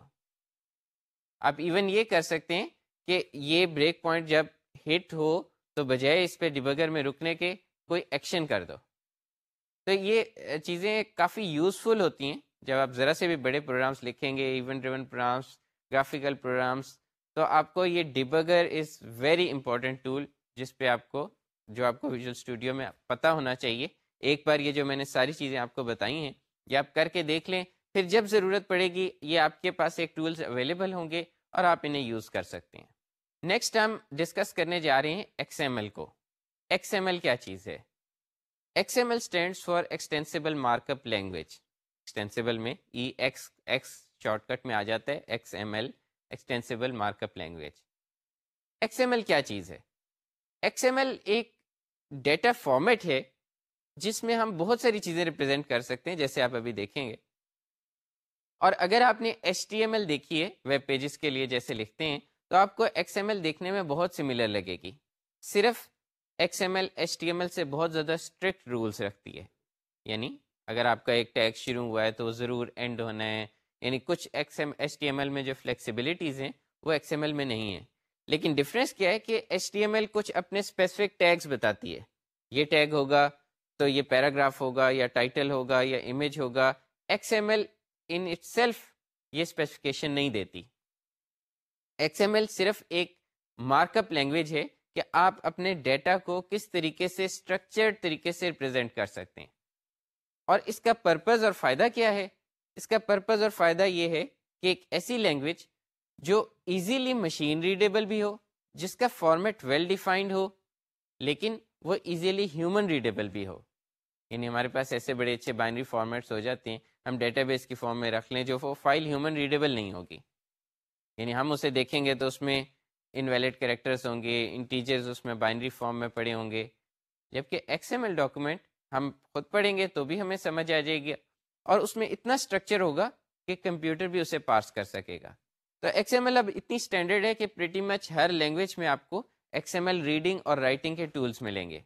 آپ ایون یہ کر سکتے ہیں کہ یہ بریک پوائنٹ جب ہٹ ہو تو بجائے اس پہ ڈبگر میں رکنے کے کوئی ایکشن کر دو۔ تو یہ چیزیں کافی یوزفل ہوتی ہیں۔ جب آپ ذرا سے بھی بڑے پروگرامس لکھیں گے event driven programs graphical programs تو آپ کو یہ debugger is very important tool جس پہ آپ کو، جو آپ کو ویژول اسٹوڈیو میں پتہ ہونا چاہیے۔ ایک بار یہ جو میں نے ساری چیزیں آپ کو بتائی ہیں، یہ آپ کر کے دیکھ لیں۔ پھر جب ضرورت پڑے گی، یہ آپ کے پاس ایک ٹولس اویلیبل ہوں گے اور آپ انہیں یوز کر سکتے ہیں۔ نیکسٹ ہم ڈسکس کرنے جا رہے ہیں ایکس ایم ایل کو۔ ایکس ایم ایل کیا چیز ہے؟ X M L stands for extensible markup language extensible میں E X X shortcut میں آ جاتا ہے X M L extensible markup language X M L کیا چیز ہے؟ ایکس ایم ایل ایک ڈیٹا فارمیٹ ہے جس میں ہم بہت ساری چیزیں ریپرزینٹ کر سکتے ہیں، جیسے آپ ابھی دیکھیں گے۔ اور اگر آپ نے ایچ ٹی ایم ایل دیکھی ہے ویب پیجز کے لیے جیسے لکھتے ہیں تو آپ کو ایکس ایم ایل دیکھنے میں بہت سملر لگے گی۔ صرف X M L H T M L سے بہت زیادہ اسٹرکٹ رولس رکھتی ہے۔ یعنی اگر آپ کا ایک ٹیگ شروع ہوا ہے تو ضرور اینڈ ہونا ہے۔ یعنی کچھ X M H T M L میں جو فلیکسیبلٹیز ہیں وہ ایکس ایم ایل میں نہیں ہیں۔ لیکن ڈفرینس کیا ہے کہ ایچ ٹی ایم ایل کچھ اپنے اسپیسیفک ٹیگس بتاتی ہے۔ یہ ٹیگ ہوگا تو یہ پیراگراف ہوگا یا ٹائٹل ہوگا یا امیج ہوگا۔ X M L in itself یہ اسپیسیفکیشن نہیں دیتی۔ ایکس ایم ایل صرف ایک مارک اپ لینگویج ہے کہ آپ اپنے ڈیٹا کو کس طریقے سے اسٹرکچرڈ طریقے سے ریپرزینٹ کر سکتے ہیں۔ اور اس کا پرپز اور فائدہ کیا ہے؟ اس کا پرپز اور فائدہ یہ ہے کہ ایک ایسی لینگویج جو ایزیلی مشین ریڈیبل بھی ہو، جس کا فارمیٹ ویل ڈیفائنڈ ہو، لیکن وہ ایزیلی ہیومن ریڈیبل بھی ہو۔ یعنی ہمارے پاس ایسے بڑے اچھے بائنری فارمیٹس ہو جاتے ہیں، ہم ڈیٹا بیس کی فارم میں رکھ لیں جو وہ فائل ہیومن ریڈیبل نہیں ہوگی۔ یعنی ہم اسے دیکھیں گے تو اس میں انویلڈ کریکٹرس ہوں گے انٹیجرز اس میں بائنری فارم میں پڑے ہوں گے۔ جبکہ ایکس ایم ایل ڈاکومنٹ ہم خود پڑھیں گے تو بھی ہمیں سمجھ آ جائے گی اور اس میں اتنا اسٹرکچر ہوگا کہ کمپیوٹر بھی اسے پارس کر سکے گا۔ تو ایکس ایم ایل اب اتنی اسٹینڈرڈ ہے کہ پریٹی مچ ہر لینگویج میں آپ کو ایکس ایم ایل ریڈنگ اور رائٹنگ کے ٹولس ملیں گے۔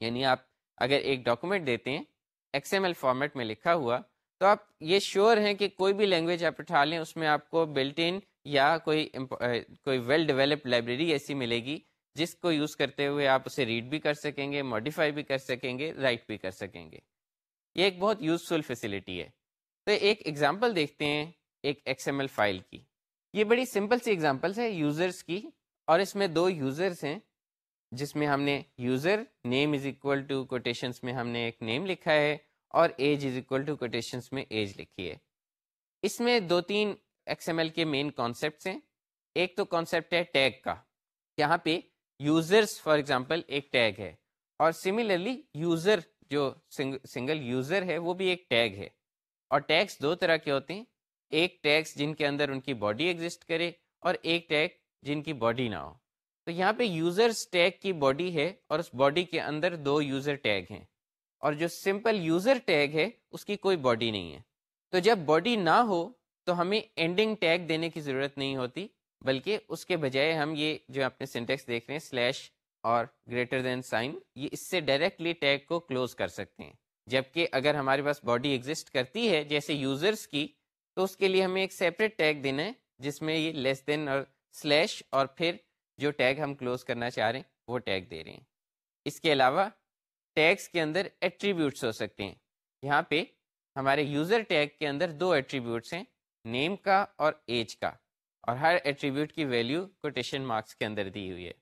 یعنی آپ اگر ایک ڈاکومنٹ دیتے ہیں ایکس ایم ایل فارمیٹ میں لکھا ہوا تو آپ یہ شیور ہیں کہ کوئی بھی لینگویج آپ اٹھا لیں، اس میں آپ کو بلٹ ان یا کوئی کوئی ویل ڈیولپڈ لائبریری ایسی ملے گی جس کو یوز کرتے ہوئے آپ اسے ریڈ بھی کر سکیں گے ماڈیفائی بھی کر سکیں گے رائٹ بھی کر سکیں گے۔ یہ ایک بہت یوزفل فیسلٹی ہے۔ تو ایک ایگزامپل دیکھتے ہیں، ایک ایکس ایم ایل فائل کی۔ یہ بڑی سمپل سی ایگزامپلس ہے یوزرس کی، اور اس میں دو یوزرس ہیں، جس میں ہم نے user name is equal to quotations میں ہم نے ایک نیم لکھا ہے۔ اور age is equal to quotations میں ایج لکھی ہے۔ اس میں دو تین ایکس ایم ایل کے مین کانسیپٹس ہیں۔ ایک تو کانسیپٹ ہے ٹیگ کا۔ یہاں پہ یوزرس فار ایگزامپل ایک ٹیگ ہے۔ اور سملرلی یوزر جو سنگل یوزر ہے وہ بھی ایک ٹیگ ہے۔ اور ٹیگس دو طرح کے ہوتے ہیں۔ ایک ٹیگس جن کے اندر ان کی باڈی ایگزسٹ کرے اور ایک ٹیگ جن کی باڈی نہ ہو۔ تو یہاں پہ یوزرس ٹیگ کی باڈی ہے اور اس باڈی کے اندر دو یوزر ٹیگ ہیں۔ اور جو سمپل یوزر ٹیگ ہے، اس کی کوئی باڈی نہیں ہے۔ تو جب باڈی نہ ہو، تو ہمیں اینڈنگ ٹیگ دینے کی ضرورت نہیں ہوتی، بلکہ اس کے بجائے ہم یہ جو اپنے سینٹیکس دیکھ رہے ہیں سلیش اور گریٹر دین سائن یہ اس سے ڈائریکٹلی ٹیگ کو کلوز کر سکتے ہیں۔ جبکہ اگر ہمارے پاس باڈی ایگزسٹ کرتی ہے جیسے یوزرس کی، تو اس کے لیے ہمیں ایک سیپریٹ ٹیگ دینا ہے، جس میں یہ لیس دین اور سلیش اور پھر جو ٹیگ ہم کلوز کرنا چاہ رہے ہیں، وہ ٹیگ دے رہے ہیں۔ اس کے علاوہ ٹیگس کے اندر ایٹریبیوٹس ہو سکتے ہیں۔ یہاں پہ ہمارے یوزر ٹیگ کے اندر دو ایٹریبیوٹس ہیں نیم کا اور ایج کا۔ اور ہر ایٹریبیوٹ کی ویلیو کوٹیشن مارکس کے اندر دی ہوئی ہے۔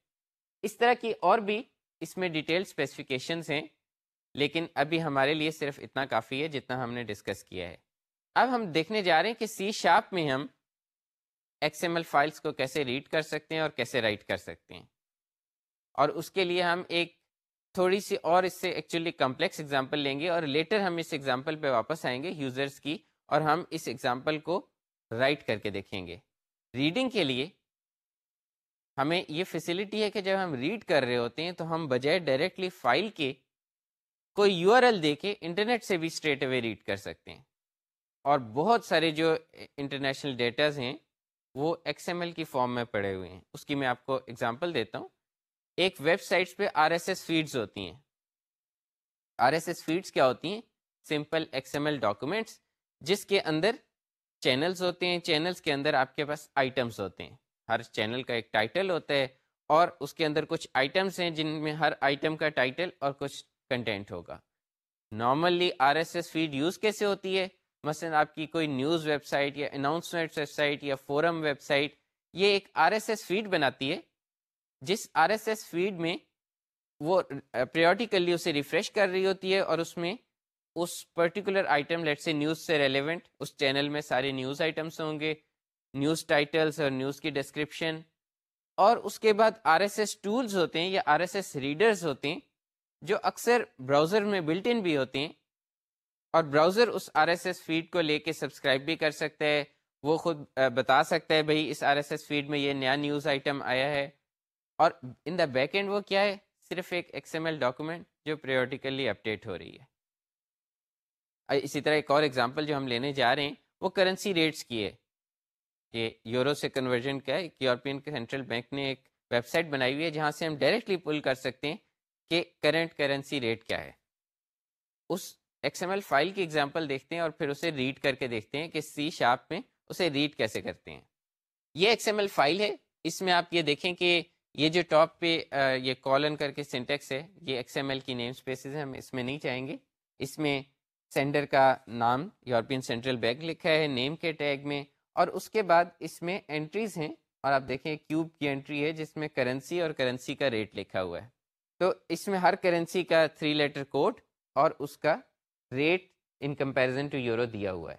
اس طرح کی اور بھی اس میں ڈیٹیل اسپیسیفکیشنس ہیں، لیکن ابھی ہمارے لیے صرف اتنا کافی ہے جتنا ہم نے ڈسکس کیا ہے۔ اب ہم دیکھنے جا رہے ہیں کہ سی شاپ میں ہم ایکس ایم ایل فائلس کو کیسے ریڈ کر سکتے ہیں اور کیسے رائٹ کر سکتے ہیں۔ اور اس کے لیے ہم ایک تھوڑی سی اور اس سے ایکچولی کمپلیکس ایگزامپل لیں گے اور لیٹر ہم اس ایگزامپل پہ واپس آئیں گے یوزرس کی اور ہم اس ایگزامپل کو رائٹ کر کے دیکھیں گے۔ ریڈنگ کے لیے ہمیں یہ فیسلٹی ہے کہ جب ہم ریڈ کر رہے ہوتے ہیں تو ہم بجائے ڈائریکٹلی فائل کے کوئی یو آر ایل دے کے انٹرنیٹ سے بھی اسٹریٹ اوے ریڈ کر سکتے ہیں۔ اور بہت سارے جو انٹرنیشنل ڈیٹاز ہیں وہ ایکس ایم ایل کی فارم میں پڑے ہوئے ہیں۔ اس کی میں آپ کو اگزامپل دیتا ہوں۔ ایک ویب سائٹس پہ آر ایس ایس فیڈز ہوتی ہیں۔ آر ایس ایس فیڈس کیا ہوتی ہیں؟ Simple X M L documents جس کے اندر چینلز ہوتے ہیں۔ چینلز کے اندر آپ کے پاس آئٹمس ہوتے ہیں۔ ہر چینل کا ایک ٹائٹل ہوتا ہے اور اس کے اندر کچھ آئٹمس ہیں جن میں ہر آئٹم کا ٹائٹل اور کچھ کنٹینٹ ہوگا۔ Normally R S S feed use کیسے ہوتی ہے؟ مثلا آپ کی کوئی نیوز ویب سائٹ یا اناؤنسمنٹ ویب سائٹ یا فورم ویب سائٹ، یہ ایک آر ایس ایس فیڈ بناتی ہے جس آر ایس ایس فیڈ میں وہ پریوڈیکلی اسے ریفریش کر رہی ہوتی ہے اور اس میں اس پرٹیکولر آئٹم لیٹ سے نیوز سے ریلیونٹ اس چینل میں سارے نیوز آئٹمس ہوں گے، نیوز ٹائٹلس اور نیوز کی ڈسکرپشن۔ اور اس کے بعد آر ایس ایس ٹولز ہوتے ہیں یا آر ایس ایس ریڈرز ہوتے ہیں، جو اکثر براؤزر میں بلٹ ان بھی ہوتے ہیں۔ اور براؤزر اس آر ایس ایس فیڈ کو لے کے سبسکرائب بھی کر سکتا ہے، وہ خود بتا سکتا ہے، بھائی اس آر ایس ایس فیڈ میں یہ نیا نیوز آئٹم آیا ہے۔ اور ان دا بیک اینڈ وہ کیا ہے؟ صرف ایک ایکس ایم ایل ڈاکومنٹ جو پریوڈیکلی اپڈیٹ ہو رہی ہے۔ اسی طرح ایک اور ایگزامپل جو ہم لینے جا رہے ہیں، وہ کرنسی ریٹس کی ہے۔ کہ یورو سے کنورژن کا ہے یورپین سینٹرل بینک نے ایک ویب سائٹ بنائی ہوئی ہے، جہاں سے ہم ڈائریکٹلی پل کر سکتے ہیں کہ کرنٹ کرنسی ریٹ کیا ہے۔ اس ایکس ایم ایل فائل کی ایگزامپل دیکھتے ہیں اور پھر اسے ریڈ کر کے دیکھتے ہیں کہ سی شاپ میں اسے ریڈ کیسے کرتے ہیں۔ یہ ایکس ایم ایل فائل ہے۔ اس میں آپ یہ دیکھیں کہ یہ جو ٹاپ پہ یہ کالن کر کے سینٹیکس ہے، یہ ایکس ایم ایل کی نیم اسپیسیز ہیں، ہم اس میں نہیں چاہیں گے۔ اس میں سینڈر کا نام یورپین سینٹرل بینک لکھا ہے نیم کے ٹیگ میں۔ اور اس کے بعد اس میں انٹریز ہیں۔ اور آپ دیکھیں کیوب کی انٹری ہے، جس میں کرنسی اور کرنسی کا ریٹ لکھا ہوا ہے۔ تو اس میں ہر کرنسی کا تھری لیٹر کوڈ اور اس کا rate in comparison to euro دیا ہوا ہے۔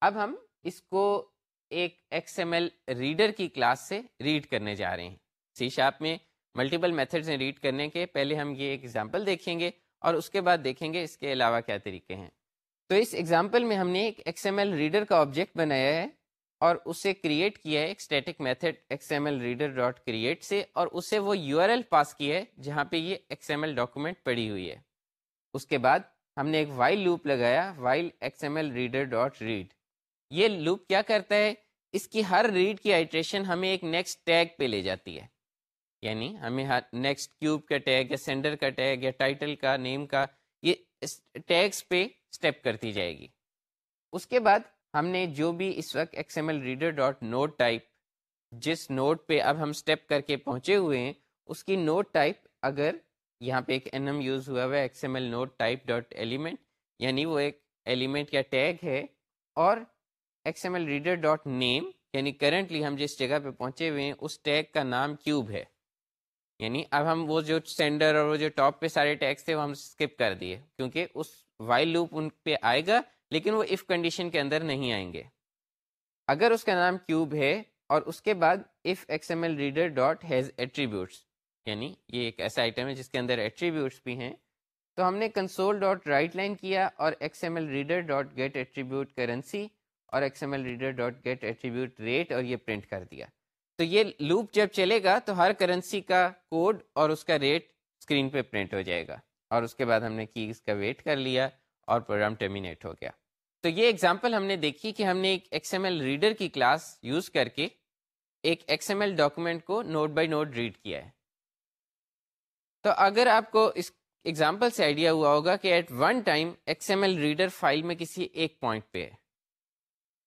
اب ہم اس کو ایک ایکس ایم ایل ریڈر کی کلاس سے ریڈ کرنے جا رہے ہیں۔ سی شاپ میں ملٹیپل میتھڈز ہیں ریڈ کرنے کے، پہلے ہم یہ ایک ایگزامپل دیکھیں گے اور اس کے بعد دیکھیں گے اس کے علاوہ کیا طریقے ہیں۔ تو اس ایگزامپل میں ہم نے ایک ایکس ایم ایل ریڈر کا آبجیکٹ بنایا ہے اور اسے کریٹ کیا ہے ایک static method X M L reader dot create سے اور اسے وہ یو آر ایل پاس کیا ہے جہاں پہ یہ ایکس ایم ایل ڈاکومنٹ پڑی ہوئی ہے۔ اس کے بعد ہم نے ایک وائل لوپ لگایا while X M L reader dot read یہ لوپ کیا کرتا ہے؟ اس کی ہر ریڈ کی آئٹریشن ہمیں ایک نیکسٹ ٹیگ پہ لے جاتی ہے۔ یعنی ہمیں نیکسٹ کیوب کا ٹیگ یا سینڈر کا ٹیگ یا ٹائٹل کا نیم کا، یہ ٹیگس پہ اسٹیپ کرتی جائے گی۔ اس کے بعد ہم نے جو بھی اس وقت X M L reader dot node type جس نوٹ پہ اب ہم اسٹیپ کر کے پہنچے ہوئے ہیں، اس کی نوٹ ٹائپ اگر یہاں پہ ایک این ایم یوز ہوا ہوا ہے X M L node type dot element یعنی وہ ایک ایلیمنٹ یا ٹیگ ہے، اور X M L reader dot name یعنی کرنٹلی ہم جس جگہ پہ پہنچے ہوئے ہیں، اس ٹیگ کا نام کیوب ہے۔ یعنی اب ہم وہ جو سینڈر اور وہ جو ٹاپ پہ سارے ٹیکس تھے وہ ہم اسکپ کر دیے، کیونکہ اس وائل لوپ ان پہ آئے گا، لیکن وہ اف کنڈیشن کے اندر نہیں آئیں گے۔ اگر اس کا نام کیوب ہے اور اس کے بعد if X M L reader dot has attributes یعنی یہ ایک ایسا آئٹم ہے جس کے اندر ایٹریبیوٹس بھی ہیں، تو ہم نے کنسول ڈاٹ رائٹ لائن کیا اور X M L reader dot get attribute currency اور X M L reader dot get attribute rate اور یہ پرنٹ کر دیا۔ تو یہ لوپ جب چلے گا تو ہر کرنسی کا کوڈ اور اس کا ریٹ اسکرین پہ پرنٹ ہو جائے گا۔ اور اس کے بعد ہم نے کیز کا ویٹ کر لیا اور پروگرام ٹرمینیٹ ہو گیا۔ تو یہ ایگزامپل ہم نے دیکھی کہ ہم نے ایک ایکس ایم ایل ریڈر کی کلاس یوز کر کے ایک ایکس ایم ایل ڈاکومنٹ کو نوٹ بائی نوٹ ریڈ کیا ہے۔ تو اگر آپ کو اس ایگزامپل سے آئیڈیا ہوا ہوگا کہ at one time X M L reader file میں کسی ایک پوائنٹ پہ ہے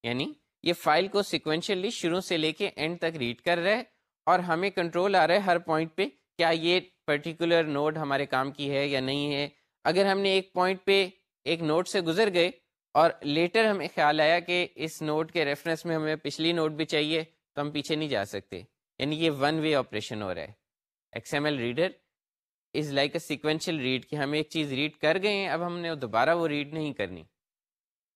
یعنی یہ فائل کو سیکوینشلی شروع سے لے کے اینڈ تک ریڈ کر رہا ہے اور ہمیں کنٹرول آ رہا ہے ہر پوائنٹ پہ کیا یہ پرٹیکولر نوٹ ہمارے کام کی ہے یا نہیں ہے۔ اگر ہم نے ایک پوائنٹ پہ ایک نوٹ سے گزر گئے اور لیٹر ہمیں خیال آیا کہ اس نوٹ کے ریفرنس میں ہمیں پچھلی نوٹ بھی چاہیے تو ہم پیچھے نہیں جا سکتے۔ یعنی یہ ون وے آپریشن ہو رہا ہے۔ X M L reader is like a sequential read کہ ہم ایک چیز ریڈ کر گئے ہیں، اب ہم نے دوبارہ وہ ریڈ نہیں کرنی۔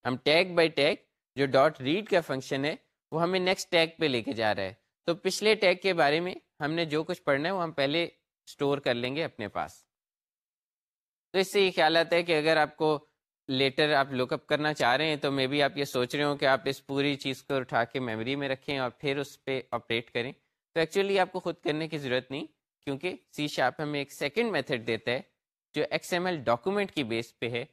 ہم ٹیگ بائی ٹیگ جو ڈاٹ ریڈ کا فنکشن ہے، وہ ہمیں نیکسٹ ٹیگ پہ لے کے جا رہا ہے۔ تو پچھلے ٹیگ کے بارے میں ہم نے جو کچھ پڑھنا ہے، وہ ہم پہلے اسٹور کر لیں گے اپنے پاس۔ تو اس سے یہ خیال آتا ہے کہ اگر آپ کو لیٹر آپ لک اپ کرنا چاہ رہے ہیں، تو مے بی آپ یہ سوچ رہے ہوں کہ آپ اس پوری چیز کو اٹھا کے میموری میں رکھیں اور پھر اس پہ آپریٹ کریں۔ تو ایکچولی آپ کو خود کرنے کی ضرورت نہیں، کیونکہ سی شاپ ہمیں ایک سیکنڈ میتھڈ دیتا ہے، جو ایکس ایم ایل ڈاکومنٹ کی بیس پہ ہے۔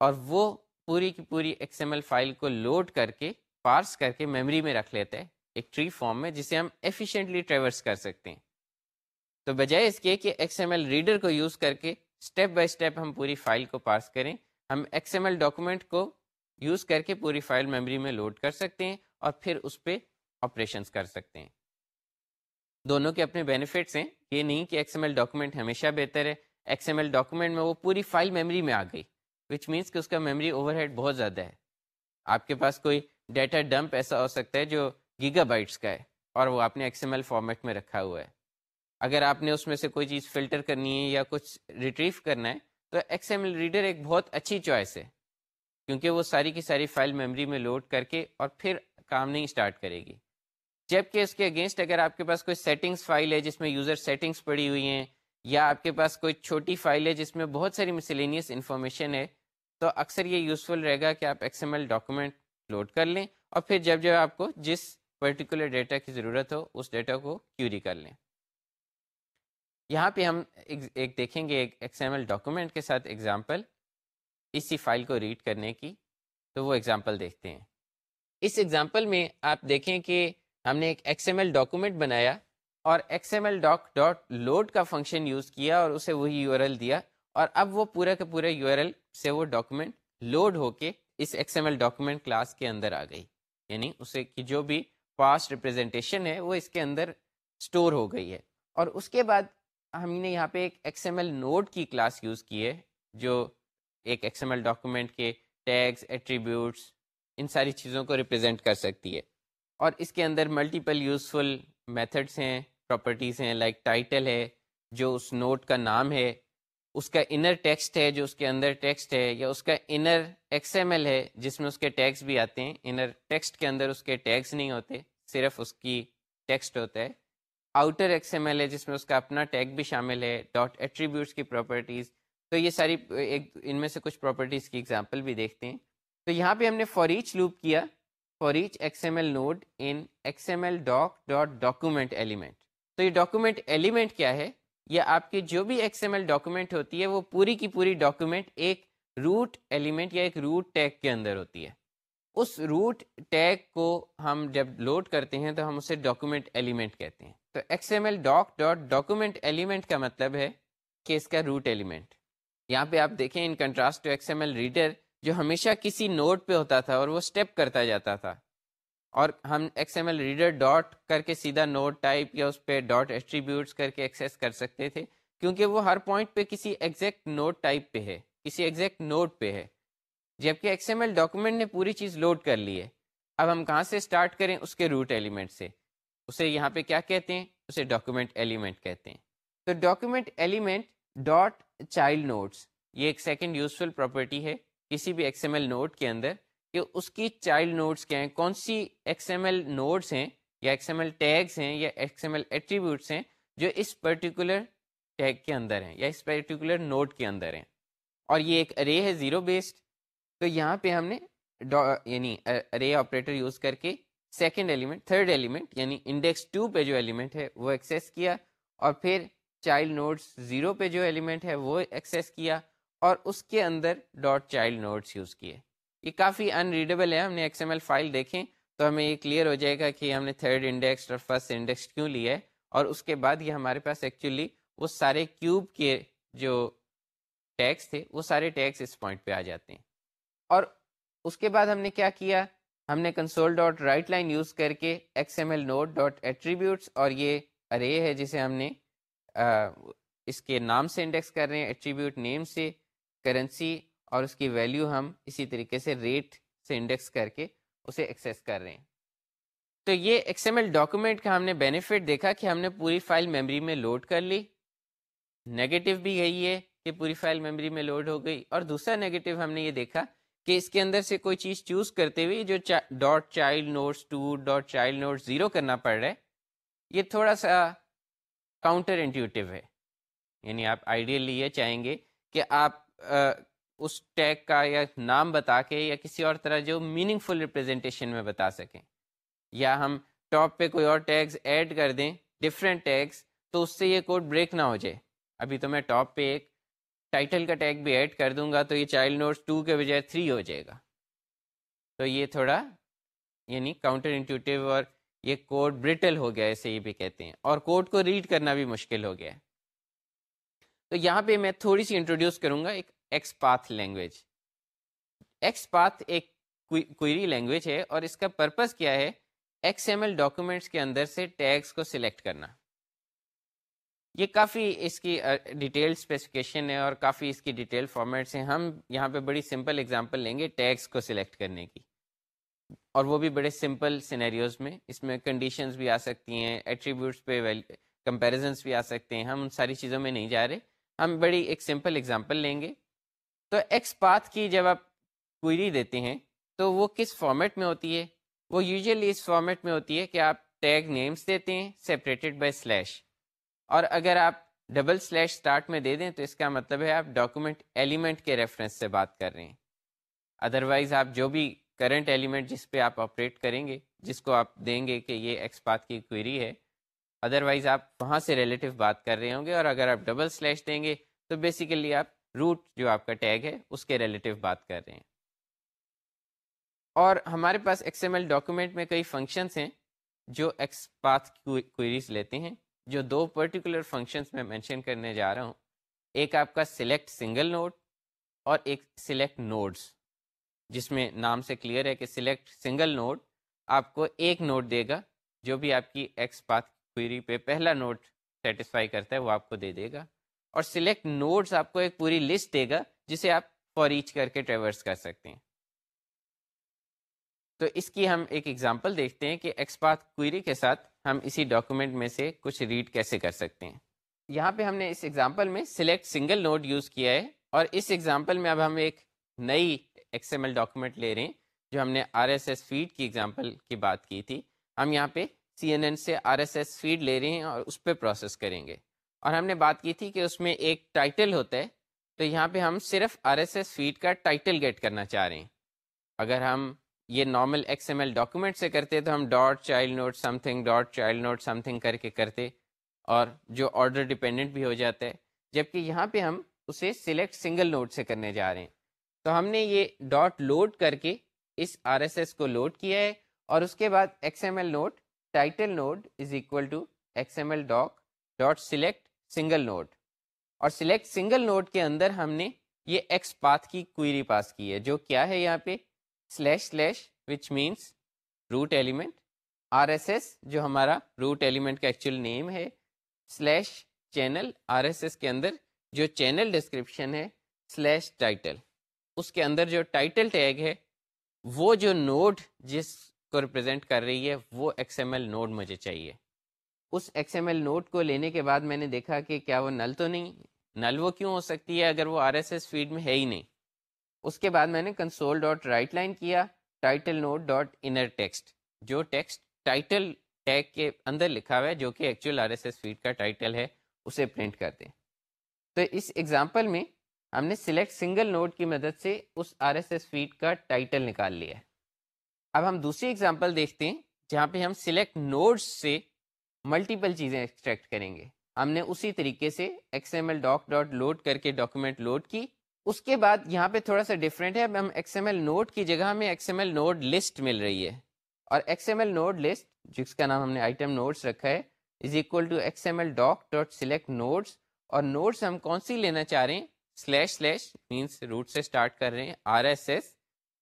اور وہ پوری کی پوری ایکس ایم ایل فائل کو لوڈ کر کے، پارس کر کے میموری میں رکھ لیتا ہے ایک ٹری فارم میں، جسے ہم ایفیشینٹلی ٹریورس کر سکتے ہیں۔ تو بجائے اس کے کہ ایکس ایم ایل ریڈر کو یوز کر کے اسٹیپ بائی اسٹیپ ہم پوری فائل کو پاس کریں، ہم ایکس ایم ایل ڈاکومنٹ کو یوز کر کے پوری فائل میموری میں لوڈ کر سکتے ہیں اور پھر اس پہ آپریشنس کر سکتے ہیں۔ دونوں کے اپنے بینیفٹس ہیں، یہ نہیں کہ ایکس ایم ایل ڈاکومنٹ ہمیشہ بہتر ہے ایکس ایم ایل ڈاکومنٹ میں وہ پوری فائل میموری میں آ گئی۔ وچ مینس کہ اس کا میموری اوور ہیڈ بہت زیادہ ہے۔ آپ کے پاس کوئی ڈیٹا ڈمپ ایسا ہو سکتا ہے جو گیگا بائٹس کا ہے اور وہ آپ نے ایکس ایم ایل فارمیٹ میں رکھا ہوا ہے۔ اگر آپ نے اس میں سے کوئی چیز فلٹر کرنی ہے یا کچھ ریٹریو کرنا ہے، تو ایکس ایم ایل ریڈر ایک بہت اچھی چوائس ہے، کیونکہ وہ ساری کی ساری فائل میموری میں لوڈ کر کے اور پھر کام نہیں اسٹارٹ کرے گی۔ جبکہ اس کے اگینسٹ اگر آپ کے پاس کوئی سیٹنگس فائل ہے جس میں یوزر سیٹنگس پڑی ہوئی ہیں، یا آپ کے پاس کوئی چھوٹی فائل ہے جس میں بہت ساری مسلینیس انفارمیشن ہے تو اکثر یہ یوزفل رہے گا کہ آپ X M L document load کر لیں اور پھر جب جب آپ کو جس پرٹیکولر ڈیٹا کی ضرورت ہو، اس ڈیٹا کو کیوری کر لیں۔ یہاں پہ ہم ایک دیکھیں گے ایک ایکس ایم ایل ڈاکومنٹ کے ساتھ ایگزامپل اسی فائل کو ریڈ کرنے کی۔ تو وہ ایگزامپل دیکھتے ہیں۔ اس ایگزامپل میں آپ دیکھیں کہ ہم نے ایک ایکس ایم ایل ڈاکومنٹ بنایا اور X M L doc dot load کا فنکشن یوز کیا اور اسے وہی یو آر ایل دیا اور اب وہ پورا کا پورا یو آر ایل سے وہ ڈاکومنٹ لوڈ ہو کے اس X M L document class کے اندر آ گئی۔ یعنی اسے کی جو بھی پاسٹ ریپرزینٹیشن ہے وہ اس کے اندر اسٹور ہو گئی ہے۔ اور اس کے بعد ہم نے یہاں پہ ایک ایکس ایم ایل نوڈ کی کلاس یوز کی ہے، جو ایک ایکس ایم ایل ڈاکومنٹ کے ٹیگس ایٹریبیوٹس ان ساری چیزوں کو ریپرزینٹ کر سکتی ہے۔ اور اس کے اندر ملٹیپل یوزفل میتھڈس ہیں پراپرٹیز ہیں لائک ٹائٹل ہے، جو اس نوٹ کا نام ہے۔ اس کا انر ٹیکسٹ ہے جو اس کے اندر ٹیکسٹ ہے یا اس کا انر ایکس ایم ایل ہے جس میں اس کے ٹیکس بھی آتے ہیں۔ انر ٹیکسٹ کے اندر اس کے ٹیکس نہیں ہوتے، صرف اس کی ٹیکسٹ ہوتا ہے۔ آؤٹر ایکس ایم ایل ہے جس میں اس کا اپنا ٹیگ بھی شامل ہے ڈاٹ ایٹریبیوٹس کی پراپرٹیز تو یہ ساری ایک ان میں سے کچھ پراپرٹیز کی ایگزامپل بھی دیکھتے ہیں۔ تو یہاں پہ ہم نے فار ایچ لوپ کیا for each X M L node in X M L doc dot document element تو یہ ڈاکومنٹ ایلیمنٹ کیا ہے؟ یا آپ کی جو بھی ایکس ایم ایل ڈاکومنٹ ہوتی ہے، وہ پوری کی پوری ڈاکومنٹ ایک روٹ ایلیمنٹ یا ایک روٹ ٹیگ کے اندر ہوتی ہے۔ اس روٹ ٹیگ کو ہم جب لوڈ کرتے ہیں تو ہم اسے ڈاکومنٹ ایلیمنٹ کہتے ہیں۔ تو X M L doc dot document element کا مطلب ہے کہ اس کا روٹ ایلیمنٹ یہاں پہ آپ دیکھیں in contrast to X M L reader جو ہمیشہ کسی نوٹ پہ ہوتا تھا اور وہ اسٹیپ کرتا جاتا تھا۔ اور ہم X M L reader dot کر کے سیدھا نوٹ ٹائپ یا اس پہ ڈاٹ ایٹریبیوٹس کر کے ایکسیس کر سکتے تھے، کیونکہ وہ ہر پوائنٹ پہ کسی ایگزیکٹ نوٹ ٹائپ پہ ہے، کسی ایگزیکٹ نوٹ پہ ہے۔ جبکہ ایکس ایم ایل ڈاکومنٹ نے پوری چیز لوڈ کر لی ہے۔ اب ہم کہاں سے اسٹارٹ کریں؟ اس کے روٹ ایلیمنٹ سے۔ اسے یہاں پہ کیا کہتے ہیں؟ اسے ڈاکومنٹ ایلیمنٹ کہتے ہیں۔ تو document element dot child nodes یہ ایک سیکنڈ یوزفل پراپرٹی ہے، کسی بھی ایکس ایم ایل نوٹ کے اندر۔ کہ اس کی چائلڈ نوٹس کیا ہیں؟ کون سی ایکس ایم ایل نوٹس ہیں یا ایکس ایم ایل ٹیگس ہیں یا ایکس ایم ایل ایٹریبیوٹس ہیں جو اس پرٹیکولر ٹیگ کے اندر ہیں یا اس پرٹیکولر نوٹ کے اندر ہیں؟ اور یہ ایک ارے ہے زیرو بیسڈ تو یہاں پہ ہم نے یعنی ارے آپریٹر یوز کر کے سیکنڈ ایلیمنٹ تھرڈ ایلیمنٹ یعنی انڈیکس ٹو پہ جو ایلیمنٹ ہے وہ ایکسیس کیا اور پھر چائلڈ نوٹس زیرو پہ جو ایلیمنٹ ہے وہ ایکسیس کیا اور اس کے اندر ڈاٹ چائلڈ نوٹس یوز کیے۔ یہ کافی ان ریڈیبل ہے، ہم نے ایکس ایم ایل فائل دیکھیں تو ہمیں یہ کلیئر ہو جائے گا کہ ہم نے تھرڈ انڈیکس اور فرسٹ انڈیکس کیوں لیا ہے اور اس کے بعد یہ ہمارے پاس ایکچولی وہ سارے کیوب کے جو ٹیکس تھے، وہ سارے ٹیکس اس پوائنٹ پہ آ جاتے ہیں۔ اور اس کے بعد ہم نے کیا کیا؟ ہم نے console dot write line use کر کے X M L node dot attributes اور یہ ارے ہے جسے ہم نے اس کے نام سے انڈیکس کر رہے ہیں ایٹریبیوٹ نیم سے کرنسی اور اس کی ویلیو ہم اسی طریقے سے ریٹ سے انڈیکس کر کے اسے ایکسیس کر رہے ہیں۔ تو یہ ایکس ایم ایل ڈاکومنٹ کا ہم نے بینیفٹ دیکھا کہ ہم نے پوری فائل میموری میں لوڈ کر لی۔ نیگیٹو بھی یہی ہے کہ پوری فائل میموری میں لوڈ ہو گئی۔ اور دوسرا نیگیٹو ہم نے یہ دیکھا کہ اس کے اندر سے کوئی چیز چوز کرتے ہوئے جو dot child nodes two dot child nodes zero کرنا پڑ رہا ہے، یہ تھوڑا سا کاؤنٹر انٹیوٹیو ہے۔ یعنی آپ آئیڈیلی یہ چاہیں گے کہ آپ اس ٹیگ کا یا نام بتا کے یا کسی اور طرح جو میننگ فل ریپرزینٹیشن میں بتا سکیں۔ یا ہم ٹاپ پہ کوئی اور ٹیگز ایڈ کر دیں ڈفرینٹ ٹیگس تو اس سے یہ کوڈ بریک نہ ہو جائے۔ ابھی تو میں ٹاپ پہ ایک ٹائٹل کا ٹیگ بھی ایڈ کر دوں گا تو یہ چائلڈ نوٹس ٹو کے بجائے تھری ہو جائے گا۔ تو یہ تھوڑا یعنی کاؤنٹر انٹیوٹیو اور یہ کوڈ برٹل ہو گیا ایسے یہ بھی کہتے ہیں۔ اور کوڈ کو ریڈ کرنا بھی مشکل ہو گیا۔ ہے تو یہاں پہ میں تھوڑی سی انٹروڈیوس کروں گا ایک X path language X path ایک کوئری لینگویج ہے اور اس کا پرپز کیا ہے ایکس ایم ایل ڈاکومنٹس کے اندر سے ٹیگس کو سلیکٹ کرنا یہ کافی اس کی ڈیٹیل اسپیسیفکیشن ہے اور کافی اس کی ڈیٹیل فارمیٹس ہیں ہم یہاں پہ بڑی سمپل اگزامپل لیں گے ٹیگس کو سلیکٹ کرنے کی اور وہ بھی بڑے سمپل سینیریوز میں اس میں کنڈیشنز بھی آ سکتی ہیں ایٹریبیوٹس پہ کمپیریزنس بھی آ سکتے ہیں ہم ان ساری چیزوں میں نہیں جا رہے ہم بڑی ایک سمپل اگزامپل لیں گے تو ایکس پاتھ کی جب آپ کوئری دیتے ہیں، تو وہ کس فارمیٹ میں ہوتی ہے؟ وہ یوزلی اس فارمیٹ میں ہوتی ہے کہ آپ ٹیگ نیمس دیتے ہیں سیپریٹڈ بائی سلیش اور اگر آپ ڈبل سلیش اسٹارٹ میں دے دیں، تو اس کا مطلب ہے آپ ڈاکومنٹ ایلیمنٹ کے ریفرنس سے بات کر رہے ہیں۔ ادروائز آپ جو بھی کرنٹ ایلیمنٹ جس پہ آپ آپریٹ کریں گے، جس کو آپ دیں گے کہ یہ ایکس پاتھ کی کوئری ہے ادروائز آپ وہاں سے ریلیٹیو بات کر رہے ہوں گے۔ اور اگر آپ ڈبل سلیش دیں گے، تو بیسیکلی آپ روٹ جو آپ کا ٹیگ ہے، اس کے ریلیٹیو بات کر رہے ہیں۔ اور ہمارے پاس ایکس ایم ایل ڈاکومنٹ میں کئی فنکشنس ہیں جو ایکس پاتھ کوئریز لیتے ہیں، جو دو پرٹیکولر فنکشنس میں مینشن کرنے جا رہا ہوں۔ ایک آپ کا سلیکٹ سنگل نوڈ اور ایک سلیکٹ نوڈس جس میں نام سے کلیئر ہے کہ سلیکٹ سنگل نوڈ آپ کو ایک نوٹ دے گا، جو بھی آپ کی ایکس پاتھ کوئری پہ پہلا نوٹ سیٹسفائی کرتا ہے، وہ آپ کو دے دے گا۔ اور سلیکٹ نوٹس آپ کو ایک پوری لسٹ دے گا، جسے آپ فور ایچ کر کے ٹریورس کر سکتے ہیں۔ تو اس کی ہم ایک ایگزامپل دیکھتے ہیں کہ ایکسپات کوئری کے ساتھ ہم اسی ڈاکومنٹ میں سے کچھ ریڈ کیسے کر سکتے ہیں۔ یہاں پہ ہم نے اس ایگزامپل میں سلیکٹ سنگل نوٹ یوز کیا ہے، اور اس ایگزامپل میں اب ہم ایک نئی ایکس ایم ایل ڈاکومنٹ لے رہے ہیں، جو ہم نے آر ایس ایس فیڈ کی ایگزامپل کی بات کی تھی۔ ہم یہاں پہ سی این این سے آر ایس ایس فیڈ لے رہے ہیں اور اس پہ پروسیس کریں گے۔ اور ہم نے بات کی تھی کہ اس میں ایک ٹائٹل ہوتا ہے، تو یہاں پہ ہم صرف آر ایس ایس فیڈ کا ٹائٹل گیٹ کرنا چاہ رہے ہیں۔ اگر ہم یہ normal X M L document سے کرتے تو ہم dot child node something dot child node something کر کے کرتے اور جو آرڈر ڈپینڈنٹ بھی ہو جاتا ہے، جبکہ یہاں پہ ہم اسے سلیکٹ سنگل نوٹ سے کرنے جا رہے ہیں۔ تو ہم نے یہ ڈاٹ لوڈ کر کے اس آر ایس ایس کو لوڈ کیا ہے اور اس کے بعد X M L node, title node is equal to X M L doc dot select single node اور سلیکٹ سنگل نوڈ کے اندر ہم نے یہ ایکس پاتھ کی کوئری پاس کی ہے، جو کیا ہے یہاں پہ؟ Slash slash which means root element R S S جو ہمارا روٹ ایلیمنٹ کا ایکچوئل نیم ہے slash channel R S S کے اندر جو چینل ڈسکرپشن ہے سلیش ٹائٹل اس کے اندر جو ٹائٹل ٹیگ ہے، وہ جو نوڈ جس کو ریپرزینٹ کر رہی ہے، وہ ایکس ایم ایل نوڈ مجھے چاہیے۔ اس ایکس ایم ایل نوٹ کو لینے کے بعد میں نے دیکھا کہ کیا وہ نل تو نہیں، نل وہ کیوں ہو سکتی ہے اگر وہ آر ایس ایس فیڈ میں ہے ہی نہیں؟ اس کے بعد میں نے کنسول ڈاٹ رائٹ لائن کیا title node dot inner text جو ٹیکسٹ ٹائٹل ٹیگ کے اندر لکھا ہوا ہے، جو کہ actual R S S feed کا ٹائٹل ہے، اسے پرنٹ کر دیں۔ تو اس ایگزامپل میں ہم نے سلیکٹ سنگل نوٹ کی مدد سے اس آر ایس ایس فیڈ کا ٹائٹل نکال لیا ہے۔ اب ہم دوسری ایگزامپل دیکھتے ہیں، جہاں پہ ہم سلیکٹ نوڈس سے ملٹیپل چیزیں ایکسٹریکٹ کریں گے۔ ہم نے اسی طریقے سے X M L doc dot load کر کے ڈاکومنٹ لوڈ کی۔ اس کے بعد یہاں پہ تھوڑا سا ڈفرینٹ ہے۔ اب ہم ایکس ایم ایل نوٹ کی جگہ ہمیں X M L node list مل رہی ہے۔ اور X M L node list جس کا نام ہم نے آئٹم نوٹس رکھا ہے is equal to X M L doc dot select nodes اور نوٹس ہم کون سی لینا چاہ رہے ہیں؟ سلیش سلیش مینس روٹ سے اسٹارٹ کر رہے ہیں۔ آر ایس ایس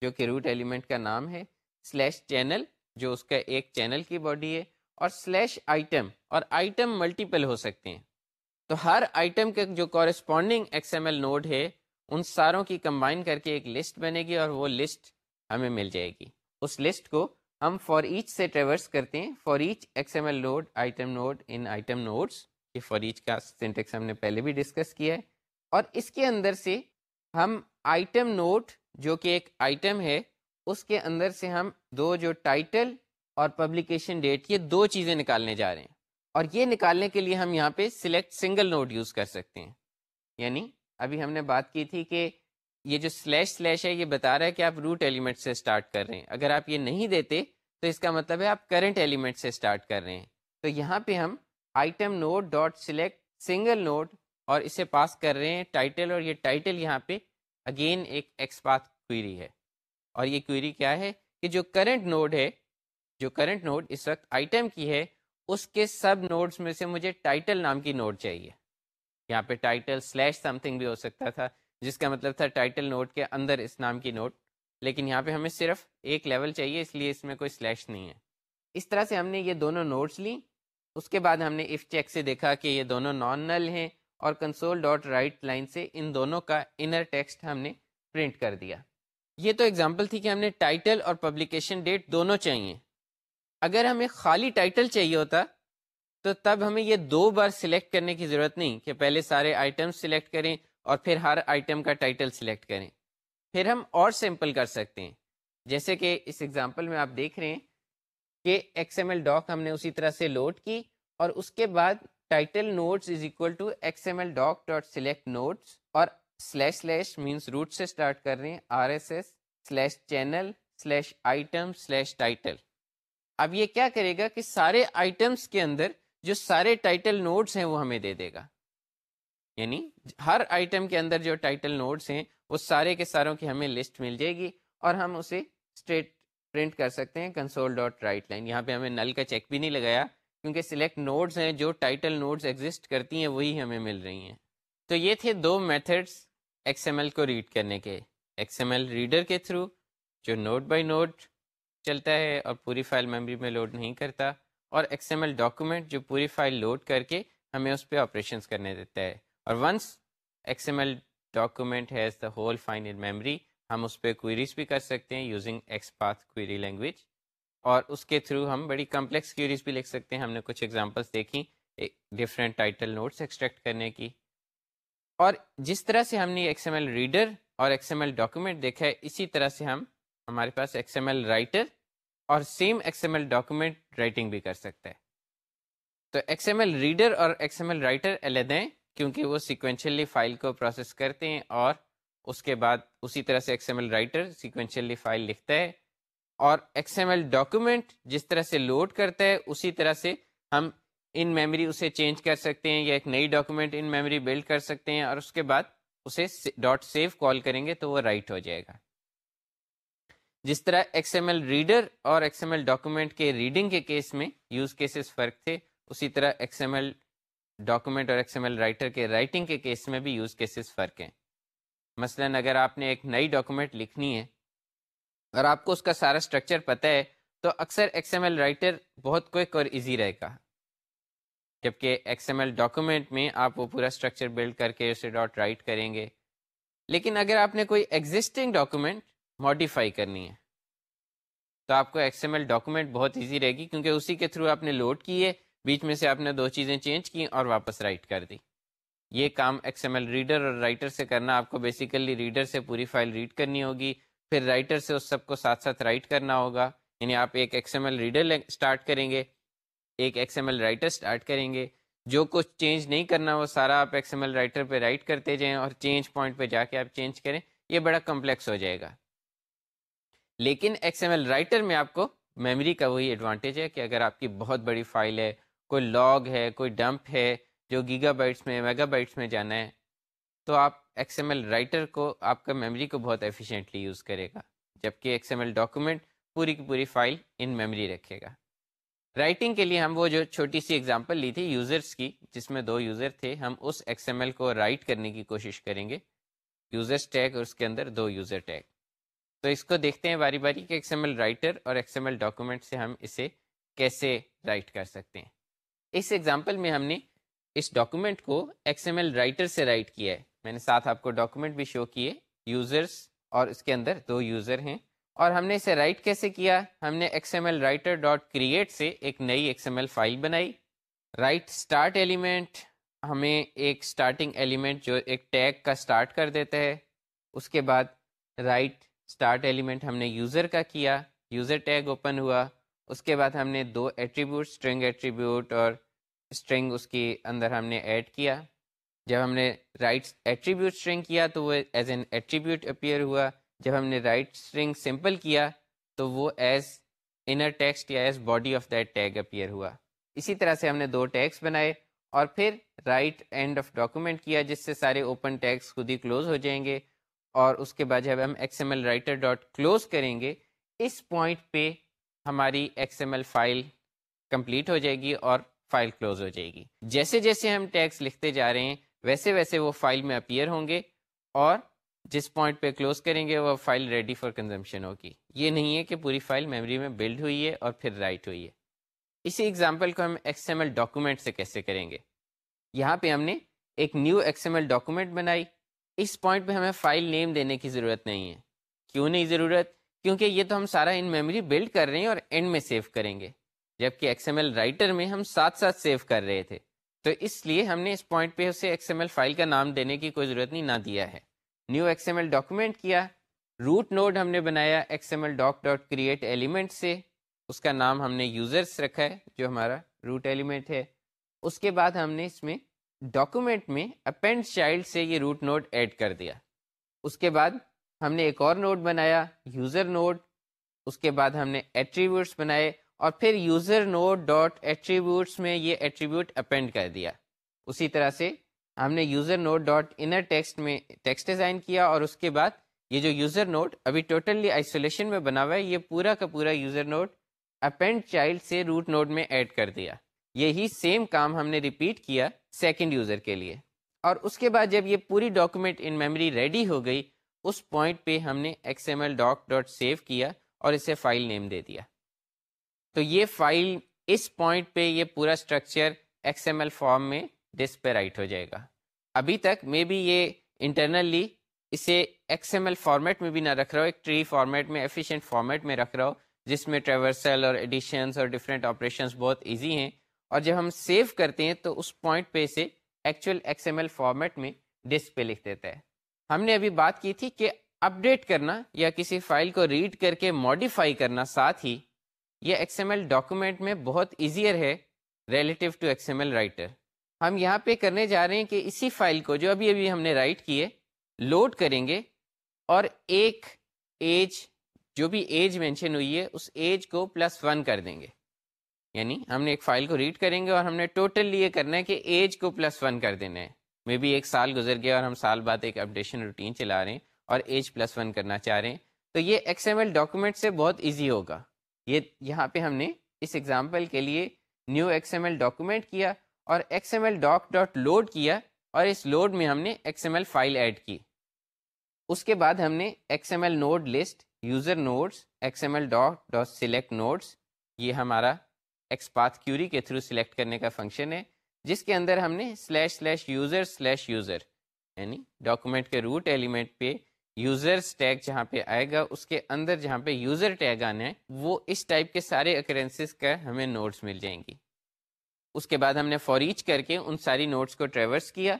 جو کہ روٹ ایلیمنٹ کا نام ہے سلیش چینل جو اس کا ایک چینل کی باڈی ہے۔ اور سلیش آئٹم اور آئٹم ملٹیپل ہو سکتے ہیں۔ تو ہر آئٹم کے جو corresponding X M L node ہے، ان ساروں کی کمبائن کر کے ایک لسٹ بنے گی اور وہ لسٹ ہمیں مل جائے گی۔ اس لسٹ کو ہم فار ایچ سے ٹریورس کرتے ہیں۔ For each X M L node item node in item nodes یہ فار ایچ کا سینٹیکس ہم نے پہلے بھی ڈسکس کیا ہے۔ اور اس کے اندر سے ہم آئٹم نوٹ جو کہ ایک آئٹم ہے، اس کے اندر سے ہم دو جو ٹائٹل اور پبلیکیشن ڈیٹ یہ دو چیزیں نکالنے جا رہے ہیں۔ اور یہ نکالنے کے لیے ہم یہاں پہ سلیکٹ سنگل نوٹ یوز کر سکتے ہیں۔ یعنی ابھی ہم نے بات کی تھی کہ یہ جو سلیش سلیش ہے، یہ بتا رہا ہے کہ آپ روٹ ایلیمنٹ سے اسٹارٹ کر رہے ہیں۔ اگر آپ یہ نہیں دیتے، تو اس کا مطلب ہے آپ کرنٹ ایلیمنٹ سے اسٹارٹ کر رہے ہیں۔ تو یہاں پہ ہم item node dot select single node اور اسے پاس کر رہے ہیں ٹائٹل اور یہ ٹائٹل یہاں پہ اگین ایک ایکسپات کوئری ہے۔ اور یہ کوئری کیا ہے کہ جو کرنٹ نوڈ ہے جو کرنٹ نوڈ اس وقت آئٹم کی ہے، اس کے سب نوڈس میں سے مجھے ٹائٹل نام کی نوڈ چاہیے۔ یہاں پہ ٹائٹل سلیش سم تھنگ بھی ہو سکتا تھا، جس کا مطلب تھا ٹائٹل نوڈ کے اندر اس نام کی نوٹ لیکن یہاں پہ ہمیں صرف ایک لیول چاہیے، اس لیے اس میں کوئی سلیش نہیں ہے۔ اس طرح سے ہم نے یہ دونوں نوٹس لی۔ اس کے بعد ہم نے اف چیک سے دیکھا کہ یہ دونوں نان نل ہیں اور کنسول ڈاٹ رائٹ لائن سے ان دونوں کا انر ٹیکسٹ ہم نے پرنٹ کر دیا۔ یہ تو ایگزامپل تھی کہ ہم نے ٹائٹل اور پبلیکیشن ڈیٹ دونوں چاہیے۔ اگر ہمیں خالی ٹائٹل چاہیے ہوتا، تو تب ہمیں یہ دو بار سلیکٹ کرنے کی ضرورت نہیں کہ پہلے سارے آئٹم سلیکٹ کریں اور پھر ہر آئٹم کا ٹائٹل سلیکٹ کریں۔ پھر ہم اور سمپل کر سکتے ہیں۔ جیسے کہ اس ایگزامپل میں آپ دیکھ رہے ہیں کہ ایکس ایم ایل ڈاک ہم نے اسی طرح سے لوڈ کی اور اس کے بعد title nodes is equal to X M L doc dot select nodes اور سلیش سلیش مینس روٹ سے اسٹارٹ کر رہے ہیں R S S slash channel slash item slash title اب یہ کیا کرے گا کہ سارے آئٹمس کے اندر جو سارے ٹائٹل نوٹس ہیں وہ ہمیں دے دے گا۔ یعنی ہر آئٹم کے اندر جو ٹائٹل نوٹس ہیں، وہ سارے کے ساروں کی ہمیں لسٹ مل جائے گی اور ہم اسے اسٹریٹ پرنٹ کر سکتے ہیں کنسول ڈاٹ رائٹ لائن یہاں پہ ہمیں نل کا چیک بھی نہیں لگایا، کیونکہ سلیکٹ نوٹس ہیں، جو ٹائٹل نوٹس ایگزسٹ کرتی ہیں، وہی ہمیں مل رہی ہیں۔ تو یہ تھے دو میتھڈس ایکس ایم ایل کو ریڈ کرنے کے۔ ایکس ایم ایل ریڈر کے تھرو جو نوٹ بائی نوٹ چلتا ہے اور پوری فائل میموری میں لوڈ نہیں کرتا اور ایکس ایم ایل ڈاکومنٹ جو پوری فائل لوڈ کر کے ہمیں اس پہ آپریشنس کرنے دیتا ہے۔ اور once X M L document has the whole file in memory ہم اس پہ کوئریز بھی کر سکتے ہیں using X path query language اور اس کے تھرو ہم بڑی کمپلیکس کیوریز بھی لکھ سکتے ہیں۔ ہم نے کچھ ایگزامپلس دیکھی ڈفرینٹ ٹائٹل نوٹس ایکسٹریکٹ کرنے کی۔ اور جس طرح سے ہم نے ایکس ایم ایل ریڈر اور ایکس ایم ایل ڈاکومنٹ دیکھا ہے، اسی طرح سے ہم ہمارے پاس ایکس ایم ایل رائٹر اور same X M L document writing بھی کر سکتا ہے تو ایکس ایم ایل ریڈر اور ایکس ایم ایل رائٹر علیحدہ ہیں کیونکہ وہ سیکوینشلی فائل کو پروسیس کرتے ہیں اور اس کے بعد اسی طرح سے X M L writer sequentially file لکھتا ہے۔ اور ایکس ایم ایل ڈاکومنٹ جس طرح سے لوڈ کرتا ہے، اسی طرح سے ہم ان میموری اسے چینج کر سکتے ہیں یا ایک نئی ڈاکومنٹ ان میموری بلڈ کر سکتے ہیں اور اس کے بعد اسے ڈاٹ سیو کال کریں گے تو وہ رائٹ ہو جائے گا۔ جس طرح ایکس ایم ایل ریڈر اور ایکس ایم ایل ڈاکومنٹ کے ریڈنگ کے کیس میں یوز کیسز فرق تھے، اسی طرح ایکس ایم ایل ڈاکومنٹ اور ایکس ایم ایل رائٹر کے رائٹنگ کے کیس میں بھی یوز کیسز فرق ہیں۔ مثلا اگر آپ نے ایک نئی ڈاکومنٹ لکھنی ہے، اور آپ کو اس کا سارا اسٹرکچر پتہ ہے، تو اکثر ایکس ایم ایل رائٹر بہت کوئک اور ایزی رہے گا۔ جبکہ ایکس ایم ایل ڈاکومنٹ میں آپ وہ پورا اسٹرکچر بلڈ کر کے اسے ڈاٹ رائٹ کریں گے۔ لیکن اگر آپ نے کوئی ایگزسٹنگ ڈاکومنٹ ماڈیفائی کرنی ہے۔ تو آپ کو ایکس ایم ایل ڈاکومنٹ بہت ایزی رہے گی کیونکہ اسی کے تھرو آپ نے لوڈ کی ہے، بیچ میں سے آپ نے دو چیزیں چینج کی اور واپس رائٹ کر دی۔ یہ کام ایکس ایم ایل ریڈر اور رائٹر سے کرنا، آپ کو بیسیکلی ریڈر سے پوری فائل ریڈ کرنی ہوگی۔ پھر رائٹر سے اس سب کو ساتھ ساتھ رائٹ کرنا ہوگا۔ یعنی آپ ایک X M L reader start کریں گے، ایک X M L writer start کریں گے۔ جو کچھ چینج نہیں کرنا، وہ سارا آپ ایکس ایم ایل رائٹر پہ رائٹ کرتے جائیں اور چینج پوائنٹ پہ جا کے آپ چینج کریں۔ یہ بڑا کمپلیکس ہو جائے گا۔ لیکن ایکس ایم ایل رائٹر میں آپ کو میموری کا وہی ایڈوانٹیج ہے کہ اگر آپ کی بہت بڑی فائل ہے، کوئی لاگ ہے، کوئی ڈمپ ہے جو گیگا بائٹس میں میگا بائٹس میں جانا ہے، تو آپ ایکس ایم ایل رائٹر کو، آپ کا میموری کو بہت ایفیشینٹلی یوز کرے گا، جبکہ ایکس ایم ایل ڈاکومنٹ پوری کی پوری فائل ان میموری رکھے گا۔ رائٹنگ کے لیے ہم وہ جو چھوٹی سی ایگزامپل لی تھی یوزرس کی، جس میں دو یوزر تھے، ہم اس ایکس ایم ایل کو رائٹ کرنے کی کوشش کریں گے۔ یوزرس ٹیگ اور اس کے اندر دو یوزر ٹیگ تو اس کو دیکھتے ہیں باری باری کہ ایکس ایم ایل رائٹر اور ایکس ایم ایل ڈاکومنٹ سے ہم اسے کیسے رائٹ کر سکتے ہیں۔ اس ایگزامپل میں ہم نے اس ڈاکومنٹ کو ایکس ایم ایل رائٹر سے رائٹ کیا ہے۔ میں نے ساتھ آپ کو ڈاکومنٹ بھی شو کیے یوزرس اور اس کے اندر دو یوزر ہیں۔ اور ہم نے اسے رائٹ کیسے کیا؟ ہم نے X M L writer dot create سے ایک نئی ایکس ایم ایل فائل بنائی۔ رائٹ اسٹارٹ ایلیمنٹ ہمیں ایک اسٹارٹنگ ایلیمنٹ جو ایک ٹیگ کا اسٹارٹ کر دیتا ہے۔ اس کے بعد رائٹ اسٹارٹ ایلیمنٹ ہم نے یوزر کا کیا یوزر ٹیگ اوپن ہوا، اس کے بعد ہم نے دو ایٹریبیوٹ اسٹرنگ ایٹریبیوٹ اور اسٹرنگ اس کے اندر ہم نے ایڈ کیا۔ جب ہم نے رائٹ ایٹریبیوٹ اسٹرنگ کیا تو وہ ایز این ایٹریبیوٹ اپیئر ہوا۔ جب ہم نے رائٹ اسٹرنگ سمپل کیا تو وہ ایز انر ٹیکسٹ یا as body of that tag appear ہوا۔ اسی طرح سے ہم نے دو ٹیگس بنائے اور پھر رائٹ اینڈ آف ڈاکومنٹ کیا جس سے سارے اوپن ٹیگس خود ہی کلوز ہو جائیں گے۔ اور اس کے بعد جب ہم X M L writer dot close کریں گے، اس پوائنٹ پہ ہماری X M L file complete ہو جائے گی اور فائل کلوز ہو جائے گی۔ جیسے جیسے ہم ٹیکس لکھتے جا رہے ہیں، ویسے ویسے وہ فائل میں اپیئر ہوں گے اور جس پوائنٹ پہ کلوز کریں گے، وہ فائل ریڈی فار کنزمپشن ہوگی۔ یہ نہیں ہے کہ پوری فائل میموری میں بلڈ ہوئی ہے اور پھر رائٹ ہوئی ہے۔ اسی ایگزامپل کو ہم ایکس ایم ایل ڈاکومنٹ سے کیسے کریں گے؟ یہاں پہ ہم نے ایک new X M L document بنائی۔ اس پوائنٹ پہ ہمیں فائل نیم دینے کی ضرورت نہیں ہے۔ کیوں نہیں ضرورت؟ کیونکہ یہ تو ہم سارا ان میموری بلڈ کر رہے ہیں اور اینڈ میں سیو کریں گے۔ جبکہ ایکس ایم ایل رائٹر میں ہم ساتھ ساتھ سیو کر رہے تھے۔ تو اس لیے ہم نے اس پوائنٹ پہ اسے ایکس ایم ایل فائل کا نام دینے کی کوئی ضرورت نہیں، نہ دیا ہے۔ New X M L document کیا۔ روٹ نوڈ ہم نے بنایا X M L doc dot create element سے۔ اس کا نام ہم نے یوزرس رکھا ہے، جو ہمارا روٹ ایلیمنٹ ہے۔ اس کے بعد ہم نے اس میں ڈاکومنٹ میں اپینڈ چائلڈ سے یہ روٹ نوڈ ایڈ کر دیا۔ اس کے بعد ہم نے ایک اور نوڈ بنایا یوزر نوڈ اس کے بعد ہم نے ایٹریبیوٹس بنائے اور پھر یوزر نوڈ ڈاٹ ایٹریبیوٹس میں یہ ایٹریبیوٹ اپینڈ کر دیا۔ اسی طرح سے ہم نے user node dot inner text میں ٹیکسٹ ڈیزائن کیا اور اس کے بعد یہ جو یوزر نوڈ ابھی ٹوٹلی آئسولیشن میں بنا ہوا ہے، یہ پورا کا پورا یوزر نوڈ اپینڈ چائلڈ سے روٹ نوڈ میں ایڈ کر دیا۔ یہی سیم کام ہم نے ریپیٹ کیا سیکنڈ یوزر کے لیے۔ اور اس کے بعد جب یہ پوری ڈاکومنٹ ان میموری ریڈی ہو گئی، اس پوائنٹ پہ ہم نے X M L doc dot save کیا اور اسے فائل نیم دے دیا۔ تو یہ فائل اس پوائنٹ پہ یہ پورا structure X M L form میں ڈسپے رائٹ ہو جائے گا۔ ابھی تک میں بھی یہ انٹرنلی اسے ایکس ایم ایل فارمیٹ میں بھی نہ رکھ رہا ہوں ایک ٹری فارمیٹ میں ایفیشینٹ فارمیٹ میں رکھ رہا ہوں جس میں ٹریورسل اور ایڈیشنس اور ڈفرینٹ آپریشنس بہت ایزی ہیں۔ اور جب ہم سیو کرتے ہیں تو اس پوائنٹ پہ اسے actual X M L format میں ڈسپلے لکھ دیتا ہے۔ ہم نے ابھی بات کی تھی کہ اپڈیٹ کرنا یا کسی فائل کو ریڈ کر کے ماڈیفائی کرنا ساتھ ہی یہ ایکس ایم ایل ڈاکومنٹ میں بہت ایزیئر ہے relative to X M L writer ہم یہاں پہ کرنے جا رہے ہیں کہ اسی فائل کو جو ابھی ابھی ہم نے رائٹ کیے لوڈ کریں گے اور ایک ایج جو بھی ایج مینشن ہوئی ہے اس ایج کو پلس ون کر دیں گے۔ یعنی ہم نے ایک فائل کو ریڈ کریں گے اور ہم نے ٹوٹل یہ کرنا ہے کہ ایج کو پلس ون کر دینا ہے۔ میں بھی ایک سال گزر گیا اور ہم سال بعد ایک اپڈیشن روٹین چلا رہے ہیں اور ایج پلس ون کرنا چاہ رہے ہیں۔ تو یہ ایکس ایم ایل ڈاکومنٹ سے بہت ایزی ہوگا۔ یہ یہاں پہ ہم نے اس ایگزامپل کے لیے new X M L document کیا اور X M L doc dot load کیا اور اس لوڈ میں ہم نے X M L file add کی۔ اس کے بعد ہم نے X M L node list user nodes X M L doc dot select nodes یہ ہمارا ایکسپاتھ کیوری کے تھرو سلیکٹ کرنے کا فنکشن ہے، جس کے اندر ہم نے slash slash user slash user یعنی ڈاکومنٹ کے روٹ ایلیمنٹ پہ یوزر ٹیگ جہاں پہ آئے گا، اس کے اندر جہاں پہ یوزر ٹیگ آنا ہے، وہ اس ٹائپ کے سارے اکرنسز کا ہمیں نوٹس مل جائیں گی۔ اس کے بعد ہم نے فوریچ کر کے ان ساری نوٹس کو ٹریورس کیا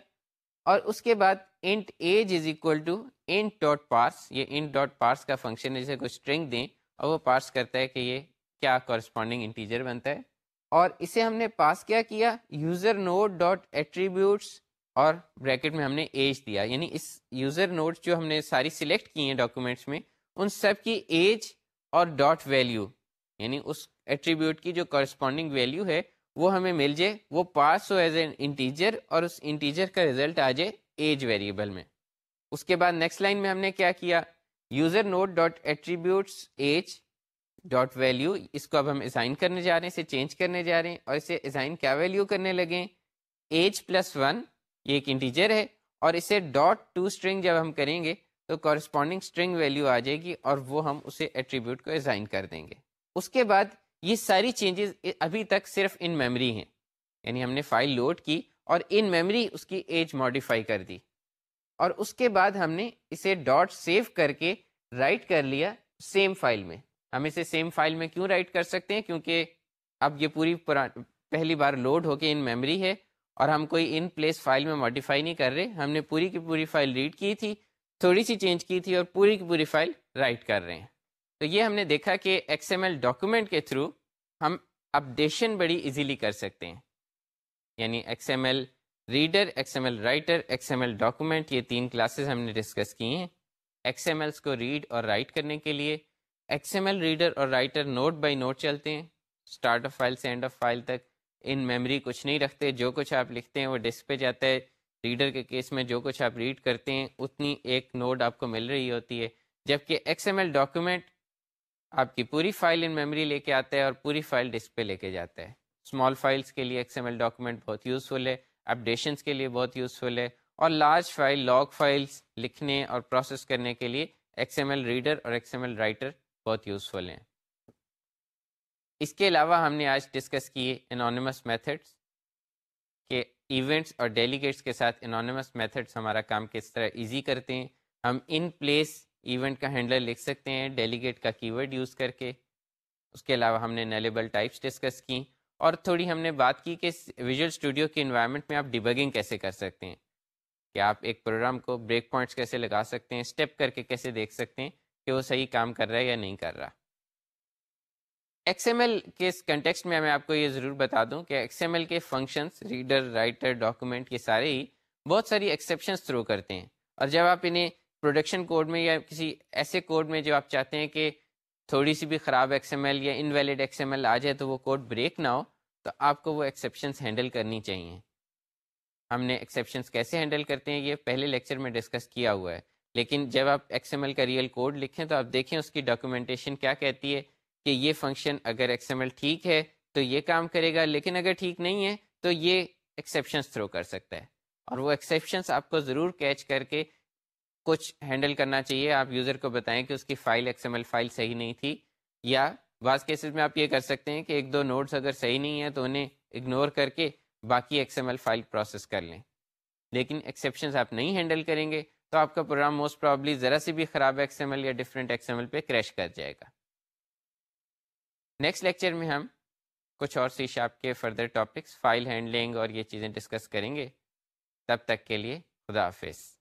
اور اس کے بعد int age is equal to int dot parse یہ انٹ ڈاٹ پارس کا فنکشن ہے، جسے کوئی اسٹرنگ دیں اور وہ پارس کرتا ہے کہ یہ کیا کورسپونڈنگ انٹیجر بنتا ہے۔ اور اسے ہم نے پاس کیا کیا یوزر نوٹ ڈاٹ ایٹریبیوٹس اور بریکٹ میں ہم نے ایج دیا۔ یعنی اس یوزر نوٹ جو ہم نے ساری سلیکٹ کی ہیں ڈاکومنٹس میں، ان سب کی ایج اور ڈاٹ ویلیو یعنی اس ایٹریبیوٹ کی جو کورسپونڈنگ ویلیو ہے، وہ ہمیں مل جائے۔ وہ پاس ہو ایز این انٹیجر اور اس انٹیجر کا ریزلٹ آ جائے ایج ویریبل میں۔ اس کے بعد نیکسٹ لائن میں ہم نے کیا کیا؟ User node dot attributes age dot value, اس کو اب ہم اسائن کرنے جا رہے ہیں، اسے چینج کرنے جا رہے ہیں اور اسے اسائن کیا ویلیو کرنے لگے ایج پلس ون یہ ایک انٹیجر ہے اور اسے ڈاٹ ٹو اسٹرنگ جب ہم کریں گے تو کورسپونڈنگ اسٹرنگ ویلیو آ جائے گی اور وہ ہم اسے ایٹریبیوٹ کو اسائن کر دیں گے۔ اس کے بعد یہ ساری چینجز ابھی تک صرف ان میموری ہیں۔ یعنی ہم نے فائل لوڈ کی اور ان میموری اس کی ایج ماڈیفائی کر دی۔ اور اس کے بعد ہم نے اسے ڈاٹ سیو کر کے رائٹ کر لیا سیم فائل میں۔ ہم اسے سیم فائل میں کیوں رائٹ کر سکتے ہیں؟ کیونکہ اب یہ پوری پہلی بار لوڈ ہو کے ان میموری ہے اور ہم کوئی ان پلیس فائل میں ماڈیفائی نہیں کر رہے۔ ہم نے پوری کی پوری فائل ریڈ کی تھی، تھوڑی سی چینج کی تھی اور پوری کی پوری فائل رائٹ کر رہے ہیں۔ تو یہ ہم نے دیکھا کہ ایکس ایم ایل ڈاکومنٹ کے تھرو ہم اپڈیشن بڑی ایزیلی کر سکتے ہیں۔ یعنی X M L reader X M L writer X M L document یہ تین کلاسز ہم نے ڈسکس کی ہیں۔ ایکس ایم ایلس کو ریڈ اور رائٹ کرنے کے لیے ایکس ایم ایل ریڈر اور رائٹر نوٹ بائی نوٹ چلتے ہیں۔ اسٹارٹ آف فائل سے اینڈ آف فائل تک۔ ان میموری کچھ نہیں رکھتے، جو کچھ آپ لکھتے ہیں وہ ڈسک پہ جاتا ہے۔ ریڈر کے کیس میں جو کچھ آپ ریڈ کرتے ہیں، اتنی ایک نوٹ آپ کو مل رہی ہوتی ہے۔ جبکہ ایکس ایم ایل ڈاکیومنٹ آپ کی پوری فائل ان میموری لے کے آتا ہے اور پوری فائل ڈسپلے لے کے جاتا ہے۔ اسمال فائلس کے لیے ایکس ایم ایل ڈاکومنٹ بہت یوزفل ہے۔ اپڈیشنس کے لیے بہت یوزفل ہے۔ اور لارج فائل لاگ فائلس لکھنے اور پروسیس کرنے کے لیے ایکس ایم ایل ریڈر اور ایکس ایم ایل رائٹر بہت یوزفل ہیں۔ اس کے علاوہ ہم نے آج ڈسکس کیے انانیمس میتھڈس کہ ایونٹس اور ڈیلیگیٹس کے ساتھ انانیمس میتھڈس ہمارا کام کس طرح ایزی کرتے ہیں۔ ہم ان پلیس ایونٹ کا ہینڈلر لکھ سکتے ہیں ڈیلیگیٹ کا کی ورڈ یوز کر کے۔ اس کے علاوہ ہم نے نیلیبل ٹائپس ڈسکس کی اور تھوڑی ہم نے بات کی کہ ویژول اسٹوڈیو کے انوائرمنٹ میں آپ ڈیبگنگ کیسے کر سکتے ہیں۔ کہ آپ ایک پروگرام کو بریک پوائنٹس کیسے لگا سکتے ہیں اسٹیپ کر کے کیسے دیکھ سکتے ہیں۔ کہ وہ صحیح کام کر رہا ہے یا نہیں کر رہا۔ ایکس ایم ایل کے اس کنٹیکسٹ میں میں آپ کو یہ ضرور بتا دوں کہ ایکس ایم ایل کے فنکشنس ریڈر رائٹر ڈاکومنٹ یہ سارے ہی بہت ساری ایکسیپشنس تھرو کرتے ہیں۔ اور جب آپ انہیں پروڈکشن کوڈ میں یا کسی ایسے کوڈ میں جو آپ چاہتے ہیں کہ تھوڑی سی بھی خراب ایکس ایم ایل یا انویلڈ ایکس ایم ایل آ جائے تو وہ کوڈ بریک نہ ہو، تو آپ کو وہ ایکسیپشنس ہینڈل کرنی چاہیے۔ ہم نے ایکسیپشنس کیسے ہینڈل کرتے ہیں یہ پہلے لیکچر میں ڈسکس کیا ہوا ہے۔ لیکن جب آپ ایکس ایم ایل کا ریئل کوڈ لکھیں تو آپ دیکھیں اس کی ڈاکومنٹیشن کیا کہتی ہے کہ یہ فنکشن اگر ایکس ایم ایل ٹھیک ہے تو یہ کام کرے گا، لیکن اگر ٹھیک نہیں ہے تو یہ ایکسیپشنس تھرو کر سکتا ہے۔ اور وہ ایکسیپشنس آپ کو ضرور کیچ کر کے کچھ ہینڈل کرنا چاہیے۔ آپ یوزر کو بتائیں کہ اس کی file X M L file صحیح نہیں تھی، یا بعض کیسز میں آپ یہ کر سکتے ہیں کہ ایک دو نوٹس اگر صحیح نہیں ہیں تو انہیں اگنور کر کے باقی X M L file process کر لیں۔ لیکن ایکسیپشنس آپ نہیں ہینڈل کریں گے۔ تو آپ کا پروگرام موسٹ پرابلی ذرا سی بھی خراب ایکس ایم ایل یا ڈفرینٹ ایکس ایم ایل پہ کریش کر جائے گا۔ نیکسٹ لیکچر میں ہم کچھ اور سی شاپ کے فردر ٹاپکس فائل ہینڈلنگ اور یہ چیزیں ڈسکس کریں گے۔ تب تک کے لیے خدا حافظ۔